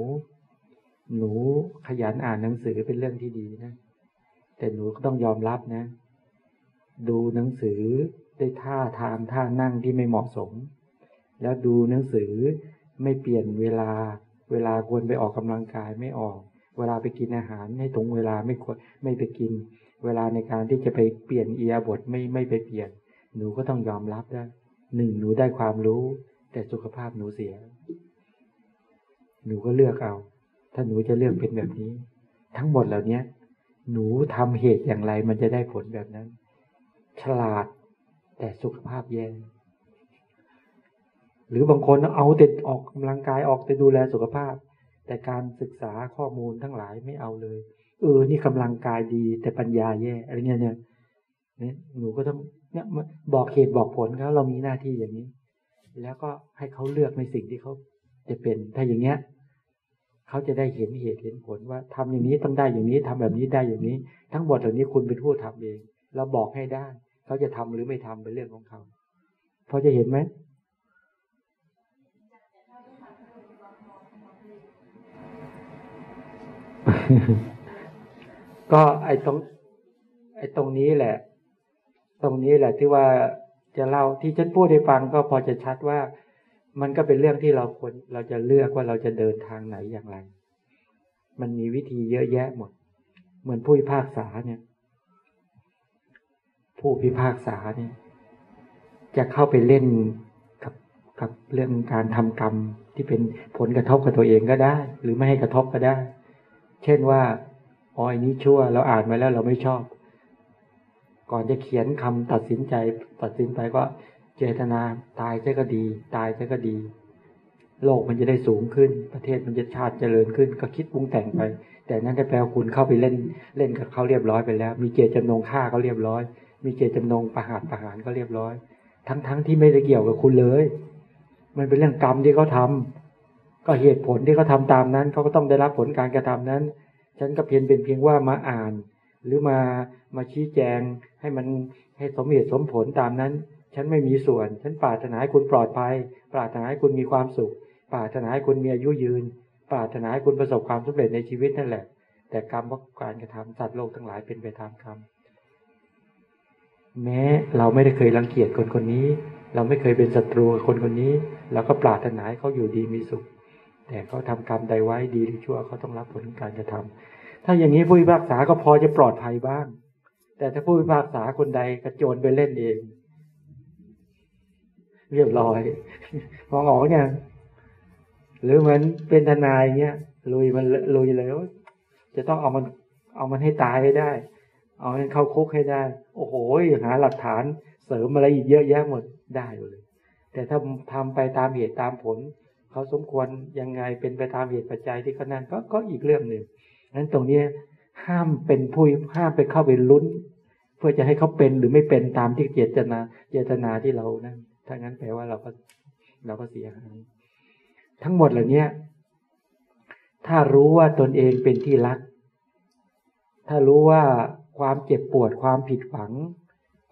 หนูขยันอ่านหนังสือเป็นเรื่องที่ดีนะ แต่หนูก็ต้องยอมรับนะ ดูหนังสือได้ท่าทางท่านั่งที่ไม่เหมาะสม แล้วดูหนังสือไม่เปลี่ยนเวลา เวลาควรไปออกกำลังกายไม่ออก เวลาไปกินอาหารให้ตรงเวลาไม่ควรไม่ไปกิน เวลาในการที่จะไปเปลี่ยนเอียบทไม่ไม่ไปเปลี่ยน หนูก็ต้องยอมรับได้หนึ่งหนูได้ความรู้ แต่สุขภาพหนูเสีย หนูก็เลือกเอา ถ้าหนูจะเลือกเป็นแบบนี้ ทั้งหมดเหล่านี้หนูทำเหตุอย่างไรมันจะได้ผลแบบนั้น ฉลาด แต่สุขภาพแย่หรือบางคนเอาแต่ออกกำลังกายออกแต่ดูแลสุขภาพ แต่การศึกษาข้อมูลทั้งหลายไม่เอาเลย เออ นี่กำลังกายดี แต่ปัญญาแย่อะไรเงี้ยเนี่ยเนี่ยหนูก็ต้องเนี่ยบอกเหตุบอกผลเขาเรามีหน้าที่อย่างนี้ แล้วก็ให้เขาเลือกในสิ่งที่เขาจะเป็น ถ้าอย่างเงี้ยเขเขาจะได้เห็นเหตุเห็นผลว่าทำอย่างนี้ต้องได้อย่างนี้ทำแบบนี้ได้อย่างนี้ ทั้งหมดเหล่านี้คุณเป็นผู้ทำเอง เราบอกให้ได้เขาจะทำหรือไม่ทำเป็นเรื่องของเขาพอจะเห็นไหม ก็ไอ้ตรงไอ้ตรงนี้แหละ ตรงนี้แหละที่ว่าจะเล่าที่ฉันพูดให้ฟังก็พอจะชัดว่า มันก็เป็นเรื่องที่เราควรเราจะเลือกว่าเราจะเดินทางไหนอย่างไร มันมีวิธีเยอะแยะหมด เหมือนผู้พิพากษาเนี่ย ผู้พิพากษาเนี่ย จะเข้าไปเล่นกับกับเรื่องการทำกรรมที่เป็นผลกระทบกับตัวเองก็ได้ หรือไม่ให้กระทบก็ได้ เช่นว่า อ๋ออันนี้ชั่ว เราอ่านมาแล้วเราไม่ชอบ ก่อนจะเขียนคำตัดสินใจตัดสินไปก็เจตนาตายจะก็ดี ตายจะก็ดี โลกมันจะได้สูงขึ้น ประเทศมันจะชาติเจริญขึ้น ก็คิดปรุงแต่งไป แต่นั่นได้แปลว่าคุณเข้าไปเล่นเล่นกับเขาเรียบร้อยไปแล้ว มีเจตจำนงฆ่าเขาเรียบร้อย มีเจตจำนงประหารประหารก็เรียบร้อย ทั้งๆทที่ไม่ได้เกี่ยวกับคุณเลย มันเป็นเรื่องกรรมที่เขาทาก็เหตุผลที่เขาทาตามนั้นเขาก็ต้องได้รับผลการกระทำนั้น ฉันก็เพียงเป็นเพียงว่ามาอ่าน หรือมามาชี้แจงให้มันให้สมเหตุสมผลตามนั้น ฉันไม่มีส่วน ฉันปรารถนาให้คุณปลอดภัย ปรารถนาให้คุณมีความสุข ปรารถนาให้คุณมีอายุยืน ปรารถนาให้คุณประสบความสำเร็จในชีวิตนั่นแหละ แต่กรรมว่าการกระทำสัตว์โลกทั้งหลายเป็นไปตามกรรมแม้เราไม่ได้เคยรังเกียจคนคนนี้ เราไม่เคยเป็นศัตรูกับคนคนนี้ เราก็ปรารถนาให้เขาอยู่ดีมีสุข แต่เขาทากรรมใดไว้ดีหรือชั่วเขาต้องรับผลการกระทำถ้าอย่างนี้ผู้พิพากษาก็พอจะปลอดภัยบ้าง แต่ถ้าผู้พิพากษาคนใดกระโจนไปเล่นเอง เรียบร้อยมองออกเนี่ยหรือเหมือนเป็นทนายเงี้ยลุยมันลุยเลยจะต้องเอามันเอามันให้ตายให้ได้ เอามันเข้าคุกให้ได้ โอ้โหหาหลักฐานเสริมอะไรอีกเยอะแยะหมดได้เลย แต่ถ้าทำไปตามเหตุตามผล เขาสมควรยังไงเป็นไปตามเหตุปัจจัยที่เขานั่นก็ก็อีกเรื่องหนึ่งนั้นตรงนี้ห้ามเป็นผู้ห้ามไปเข้าไปลุ้น เพื่อจะให้เขาเป็นหรือไม่เป็นตามที่เจตนาเจตนาที่เรานั่นถ้างั้นแปลว่าเราก็เราก็เสียหายทั้งหมดเหล่านี้ถ้ารู้ว่าตนเองเป็นที่รัก ถ้ารู้ว่าความเจ็บปวดความผิดหวัง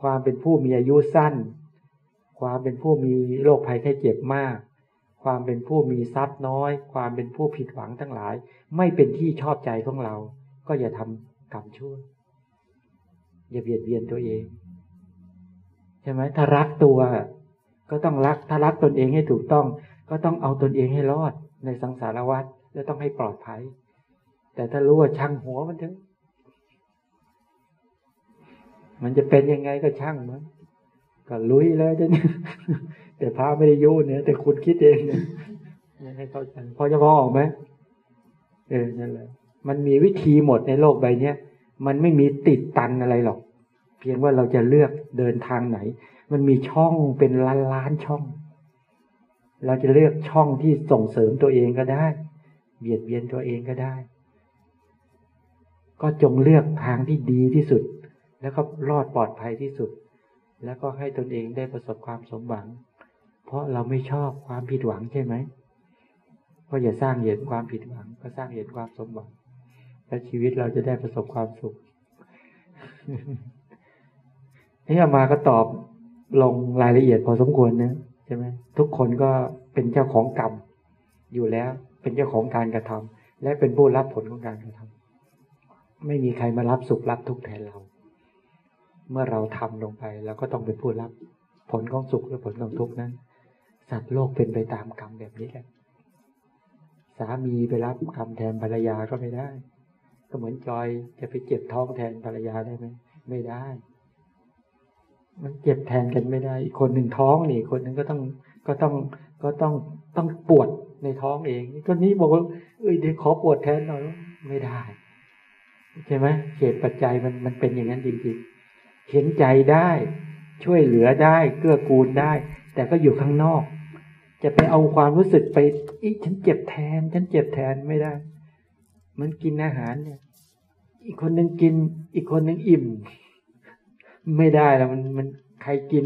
ความเป็นผู้มีอายุสั้น ความเป็นผู้มีโรคภัยแค่เจ็บมาก ความเป็นผู้มีทรัพย์น้อย ความเป็นผู้ผิดหวังทั้งหลาย ไม่เป็นที่ชอบใจของเรา ก็อย่าทำกรรมชั่ว อย่าเบียดเบียนตัวเองใช่ไหมถ้ารักตัว ก็ต้องรักถ้ารักตนเองให้ถูกต้อง ก็ต้องเอาตนเองให้รอดในสังสารวัฏและต้องให้ปลอดภัย แต่ถ้ารู้ว่าช่างหัวมันถึง มันจะเป็นยังไงก็ช่างมันก็ลุยเลยจะเนี่ย แต่พระไม่ได้ยุ่เนี่ย แต่คุณคิดเองเนี่ยให้เข้าใจพอจะพอออกไหมเออนั่นแหละ มันมีวิธีหมดในโลกใบเนี้ยมันไม่มีติดตันอะไรหรอก เพียงว่าเราจะเลือกเดินทางไหน มันมีช่องเป็นล้านล้านช่อง เราจะเลือกช่องที่ส่งเสริมตัวเองก็ได้ เบียดเบียนตัวเองก็ได้ ก็จงเลือกทางที่ดีที่สุด แล้วก็รอดปลอดภัยที่สุด แล้วก็ให้ตนเองได้ประสบความสมหวัง เพราะเราไม่ชอบความผิดหวังใช่ไหมก็อย่าสร้างเหตุความผิดหวัง ก็สร้างเหตุความสมหวัง และชีวิตเราจะได้ประสบความสุขนี่มาก็ตอบลงรายละเอียดพอสมควรนะใช่ไหมทุกคนก็เป็นเจ้าของกรรมอยู่แล้วเป็นเจ้าของการกระทำและเป็นผู้รับผลของการกระทำไม่มีใครมารับสุขรับทุกข์แทนเรา เมื่อเราทำลงไปเราก็ต้องเป็นผู้รับผลของสุขหรือผลของทุกข์นั้น สัตว์โลกเป็นไปตามกรรมแบบนี้แหละสามีไปรับกรรมแทนภรรยาก็ไม่ได้ ก็เหมือนจอยจะไปเจ็บท้องแทนภรรยาได้ไหมไม่ได้ มันเจ็บแทนกันไม่ได้ อีกคนหนึ่งท้องนี่คนหนึ่งก็ต้องก็ต้องก็ต้องต้องปวดในท้องเองคนนี้บอกว่าเอ้ยเดี๋ยวขอปวดแทนหน่อยไม่ได้ใช่ไหมเหตุปัจจัยมันมันเป็นอย่างนั้นจริงๆ เห็นใจได้ ช่วยเหลือได้ เกื้อกูลได้ แต่ก็อยู่ข้างนอก จะไปเอาความรู้สึกไปอีฉันเจ็บแทน ฉันเจ็บแทนไม่ได้ มันกินอาหารเนี่ย อีกคนหนึ่งกิน อีกคนหนึ่งอิ่ม ไม่ได้แล้วมันมันใครกิน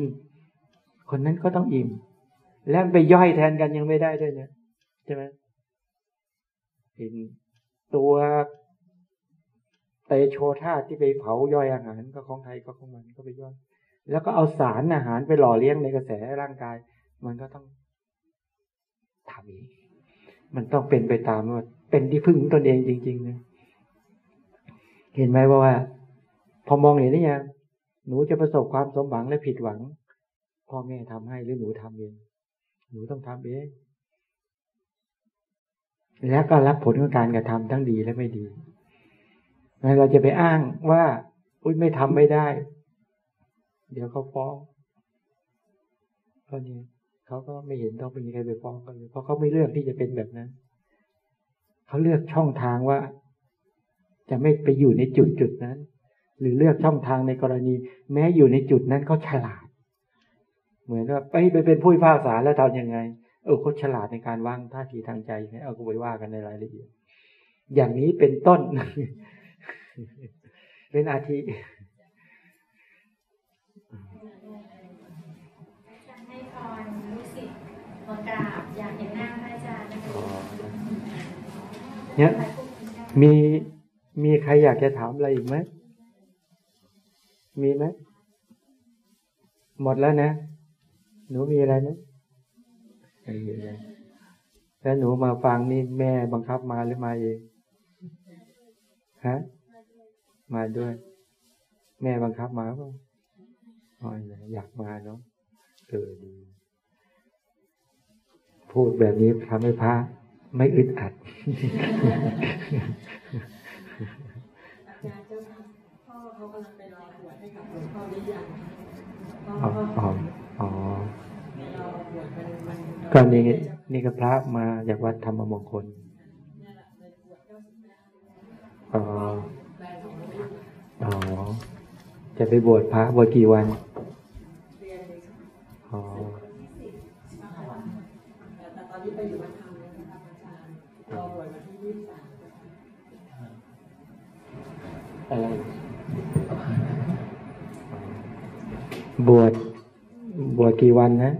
คนนั้นก็ต้องอิ่ม แล้วไปย่อยแทนกันยังไม่ได้ด้วยเนี่ยใช่ไหมเห็นตัวเตโชธาที่ไปเผาย่อยอาหารก็ของไทยก็ของมันก็ไปย่อย แล้วก็เอาสารอาหารไปหล่อเลี้ยงในกระแสร่างกาย มันก็ต้อง ทำเองมันต้องเป็นไปตามว่าเป็นที่พึ่งตนเองจริงๆนะเห็นไหมว่าว่า พอมองเห็นนี่ยังหนูจะประสบความสมหวังและผิดหวัง พ่อแม่ทำให้หรือหนูทำเองหนูต้องทำเองแล้วก็รับผลของการกระทำทั้งดีและไม่ดีเราจะไปอ้างว่า อุ้ยไม่ทำไม่ได้ เดี๋ยวเขาฟ้องก็นี่ เขาก็ไม่เห็นต้องมีใครไปฟ้องกันเลยเพราะเขาไม่เลือกที่จะเป็นแบบนั้นเขาเลือกช่องทางว่า จะไม่ไปอยู่ในจุดจุดนั้น หรือเลือกช่องทางในกรณี แม้อยู่ในจุดนั้นเขาฉลาด เหมือนว่าไปไปเป็นผู้พิพากษาแล้วทำยังไง เออเขาฉลาดในการวางท่าทีทางใจเอาก็ไปว่ากันในรายละเอียดอย่างนี้เป็นต้น เป็นอาทิให้พรลูกศิษย์ มากราบอยากเห็นหน้าพระอาจารย์เนี่ยมีมีใครอยากจะถามอะไรอีกไหมมีไหมหมดแล้วนะ หนูมีอะไรนะไม่มีอะไรแล้วหนูมาฟังนี่แม่บังคับมาหรือมาเองฮะมาด้วย แม่บังคับมาเปล่าอ๋ออยากมาเนาะเออดี พูดแบบนี้ทำให้พระไม่อึดอัดอาจารย์เจ้าค่ะพ่อเขากำลังไปรอบวชให้กับหลวงพ่อวิยังอ๋ออ๋อก็นี่นี่ก็พระมาจากวัดธรรมมงคลอ๋ออ๋อ จะไปบวชพระบวชกี่วัน อ๋อแต่ตอนนี้ไปอยู่วัดธรรมนะครับอาจารย์รอบวชวันที่ยี่สิบสามอะไรบวชบวชกี่วันนะ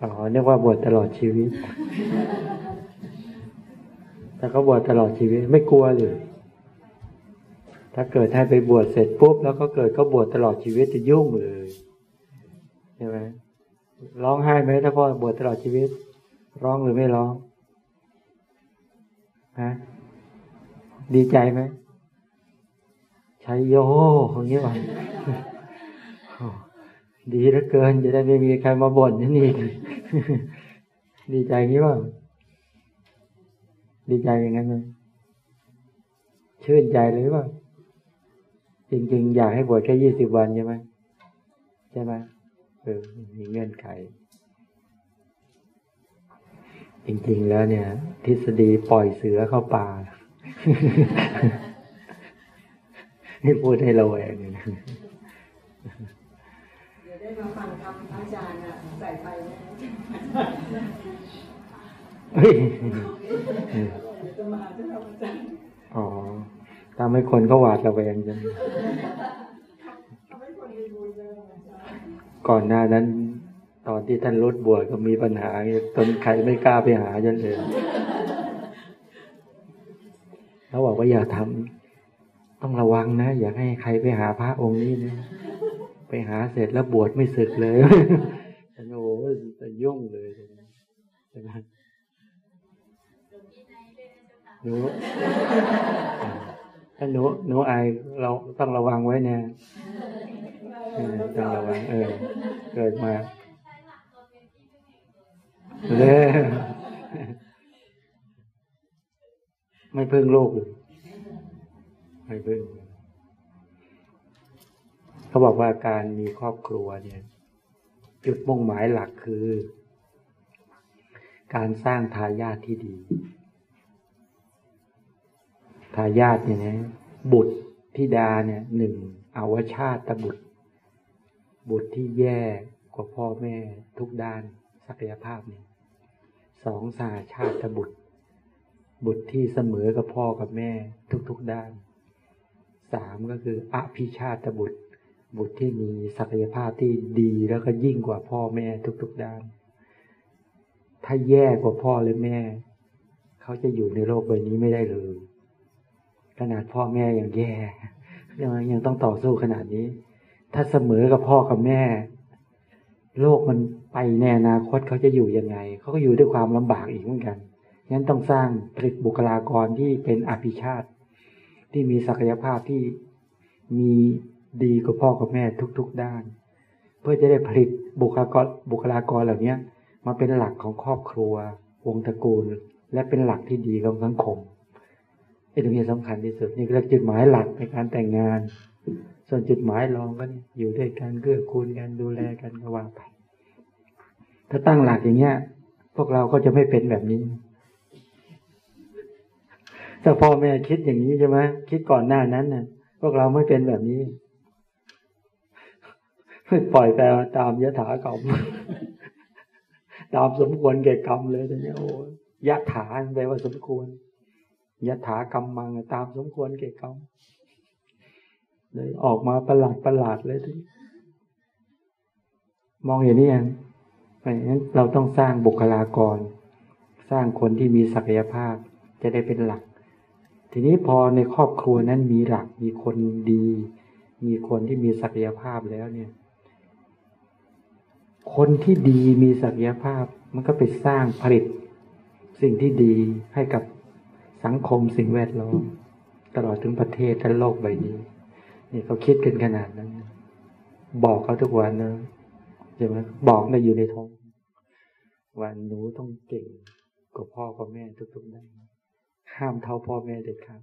อ๋อเรียกว่าบวชตลอดชีวิตถ้าเขาบวชตลอดชีวิตไม่กลัวเลยถ้าเกิดให้ไปบวชเสร็จปุ๊บแล้วก็เกิดเขาบวชตลอดชีวิตจะยุ่งเลยใช่ไหม ร้องไห้ไหมถ้าพ่อบวชตลอดชีวิต ร้องหรือไม่ร้องฮะดีใจไหมใช้โยอย่างนี้วะดีเหลือเกิน จะได้ไม่มีใครมาบ่นนี่นี่ดีใจงี้ว่าดีใจอย่างนั้นไหมชื่นใจเลยว่าจริง ๆ อยากให้บวชแค่ยี่สิบวันใช่ไหมใช่ไหม เออมีเงื่อนไข จริง ๆ แล้วเนี่ย ทฤษฎีปล่อยเสือเข้าป่า นี่พูดให้เราเองเดี๋ยวได้มาฟังคำอาจารย์อะใส่ไปเฮ้ยจะมาจะทำอาจารย์อ๋อทำให้คนเขาหวาดระแวงจัง ก่อนหน้านั้น ตอนที่ท่านรถบวชก็มีปัญหาจนใครไม่กล้าไปหาจนเลยเขาบอกว่าอย่าทำต้องระวังนะ อย่าให้ใครไปหาพระองค์นี้นะไปหาเสร็จแล้วบวชไม่สึกเลยโอ้โหจะยุ่งเลยใช่ไหมหนู ถ้าหนูหนูไอเราต้องระวังไว้เนี่ยต้องระวังเออ เกิดมาเลยไม่พึ่งโลกเลยไม่พึ่งเขาบอกว่าการมีครอบครัวเนี่ย จุดมุ่งหมายหลักคือ การสร้างทายาทที่ดี ทายาทเนี่ยนะบุตรธิดาเนี่ยหนึ่งอวชาติบุตร บุตรที่แย่กว่าพ่อแม่ทุกด้านศักยภาพเนี่ยสองสาชาติบุตร บุตรที่เสมอกับพ่อกับแม่ทุกๆด้านสามก็คืออภิชาติบุตร บุตรที่มีศักยภาพที่ดีแล้วก็ยิ่งกว่าพ่อแม่ทุก ๆด้าน ถ้าแย่กว่าพ่อหรือแม่ เขาจะอยู่ในโลกใบนี้ไม่ได้เลย ขนาดพ่อแม่ย่างแย่ยังยังต้องต่อสู้ขนาดนี้ ถ้าเสมอกับพ่อกับแม่ โลกมันไปในอนาคตเขาจะอยู่ยังไง เขาก็อยู่ด้วยความลำบากอีกเหมือนกันงั้นต้องสร้างผลิตบุคลากรที่เป็นอภิชาติ ที่มีศักยภาพที่มีดีกว่าพ่อกับแม่ทุกๆด้าน เพื่อจะได้ผลิตบุคลากรบุคลากรเหล่านี้มาเป็นหลักของครอบครัว วงตระกูล และเป็นหลักที่ดีของสังคม ไอ้ตรงนี้สำคัญที่สุดนี่คือจุดหมายหลักในการแต่งงาน ส่วนจุดหมายรองก็อยู่ด้วยกันเกื้อกูลกันดูแลกันก็ว่าไป ถ้าตั้งหลักอย่างเงี้ย พวกเราก็จะไม่เป็นแบบนี้ถ้าพ่อแม่คิดอย่างนี้ใช่ไหมคิดก่อนหน้านั้นน่ะ พวกเราไม่เป็นแบบนี้ปล่อยไปตามยถากรรมตามสมควรแก่กรรมเลยตอนนี้โอ้ยะถาแปลว่าสมควร ยถากรรมมังตามสมควรแก่กรรมเลยออกมาประหลาดประหลาดเลยทีมองอย่างนี้ยังเพราะฉะนั้นเราต้องสร้างบุคลากร สร้างคนที่มีศักยภาพจะได้เป็นหลัก ทีนี้พอในครอบครัวนั้นมีหลัก มีคนดี มีคนที่มีศักยภาพแล้วเนี่ย คนที่ดีมีศักยภาพ มันก็ไปสร้างผลิต สิ่งที่ดีให้กับ สังคมสิ่งแวดล้อม ตลอดถึงประเทศและโลกใบนี้ นี่เขาคิดกันขนาดนั้น บอกเขาทุกวันนะใช่ไหมบอกได้อยู่ในท้องวันหนูต้องเก่งกว่าพ่อกับแม่ทุกๆด้านห้ามเท่าพ่อแม่เด็ดขาด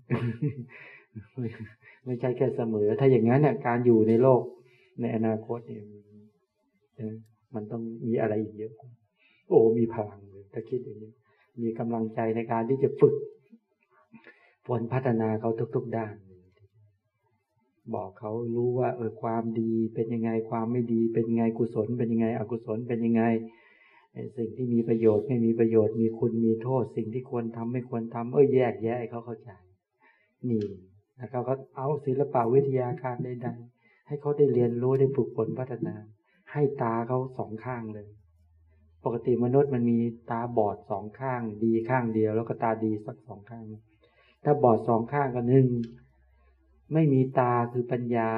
ไม่ใช่แค่เสมอ ถ้าอย่างนั้นเนี่ยการอยู่ในโลกในอนาคตเนี่ยมันต้องมีอะไรอีกเยอะ โอ้มีพลังเลยถ้าคิดอย่างนี้ มีกำลังใจในการที่จะฝึก ฝนพัฒนาเขาทุก ๆด้าน บอกเขารู้ว่า เออความดีเป็นยังไงความไม่ดี เป็นยังไงกุศล เป็นยังไง อกุศลเป็นยังไงสิ่งที่มีประโยชน์ไม่มีประโยชน์มีคุณมีโทษ สิ่งที่ควรทำไม่ควรทำเออแยกแยะให้เขาเข้าใจ นี่นะครับเขาเอาศิลปะวิทยาการใดๆให้เขาได้เรียนรู้ได้ฝึกฝนพัฒนา ให้ตาเขาสองข้างเลย ปกติมนุษย์มันมีตาบอดสองข้าง ดีข้างเดียว แล้วก็ตาดีสักสองข้าง ถ้าบอดสองข้างก็หนึ่งไม่มีตาคือปัญญา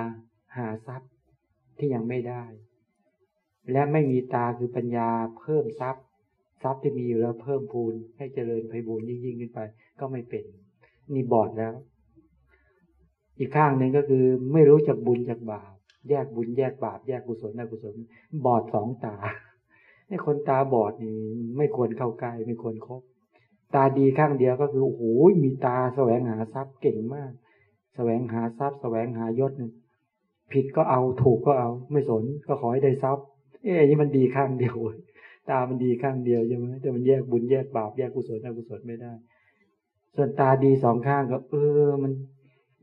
หาทรัพย์ที่ยังไม่ได้ และไม่มีตาคือปัญญาเพิ่มทรัพย์ ทรัพย์ที่มีอยู่แล้วเพิ่มพูนให้เจริญไพบูรยิ่งยิ่งขึ้นไป ก็ไม่เป็น นี่บอดแล้ว อีกข้างหนึ่งก็คือ ไม่รู้จักบุญจากบาปแยกบุญแยกบาปแยกกุศลอกุศล บอดสองตานี่คนตาบอดนี่ไม่ควรเข้าใกล้ไม่ควรคบ ตาดีข้างเดียวก็คือโอ้โหมีตาแสวงหาทรัพย์เก่งมาก แสวงหาทรัพย์แสวงหายศเนี่ยผิดก็เอาถูกก็เอา ไม่สนก็ขอให้ได้ทรัพย์ เอ้ยนี่มันดีข้างเดียวตามันดีข้างเดียวใช่ไหมแต่มันแยกบุญแยกบาปแยกกุศลอกุศลไม่ได้ ส่วนตาดีสองข้างก็ เออมัน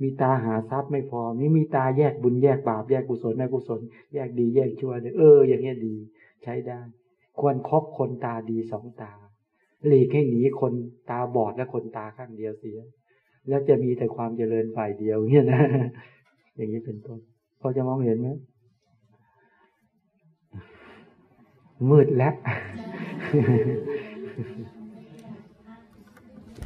มีตาหาทรัพย์ไม่พอนี่มีตาแยกบุญแยกบาปแยกกุศลอกุศลแยกดีแยกชั่วเนี่ยเออ อย่างเงี้ยดี ใช้ได้ ควรครบคนตาดีสองตา หลีกให้หนีคนตาบอดและคนตาข้างเดียวเสีย แล้วจะมีแต่ความเจริญฝ่ายเดียวเนี่ยนะ อย่างนี้เป็นต้นพอจะมองเห็นไหมมืดแล้ว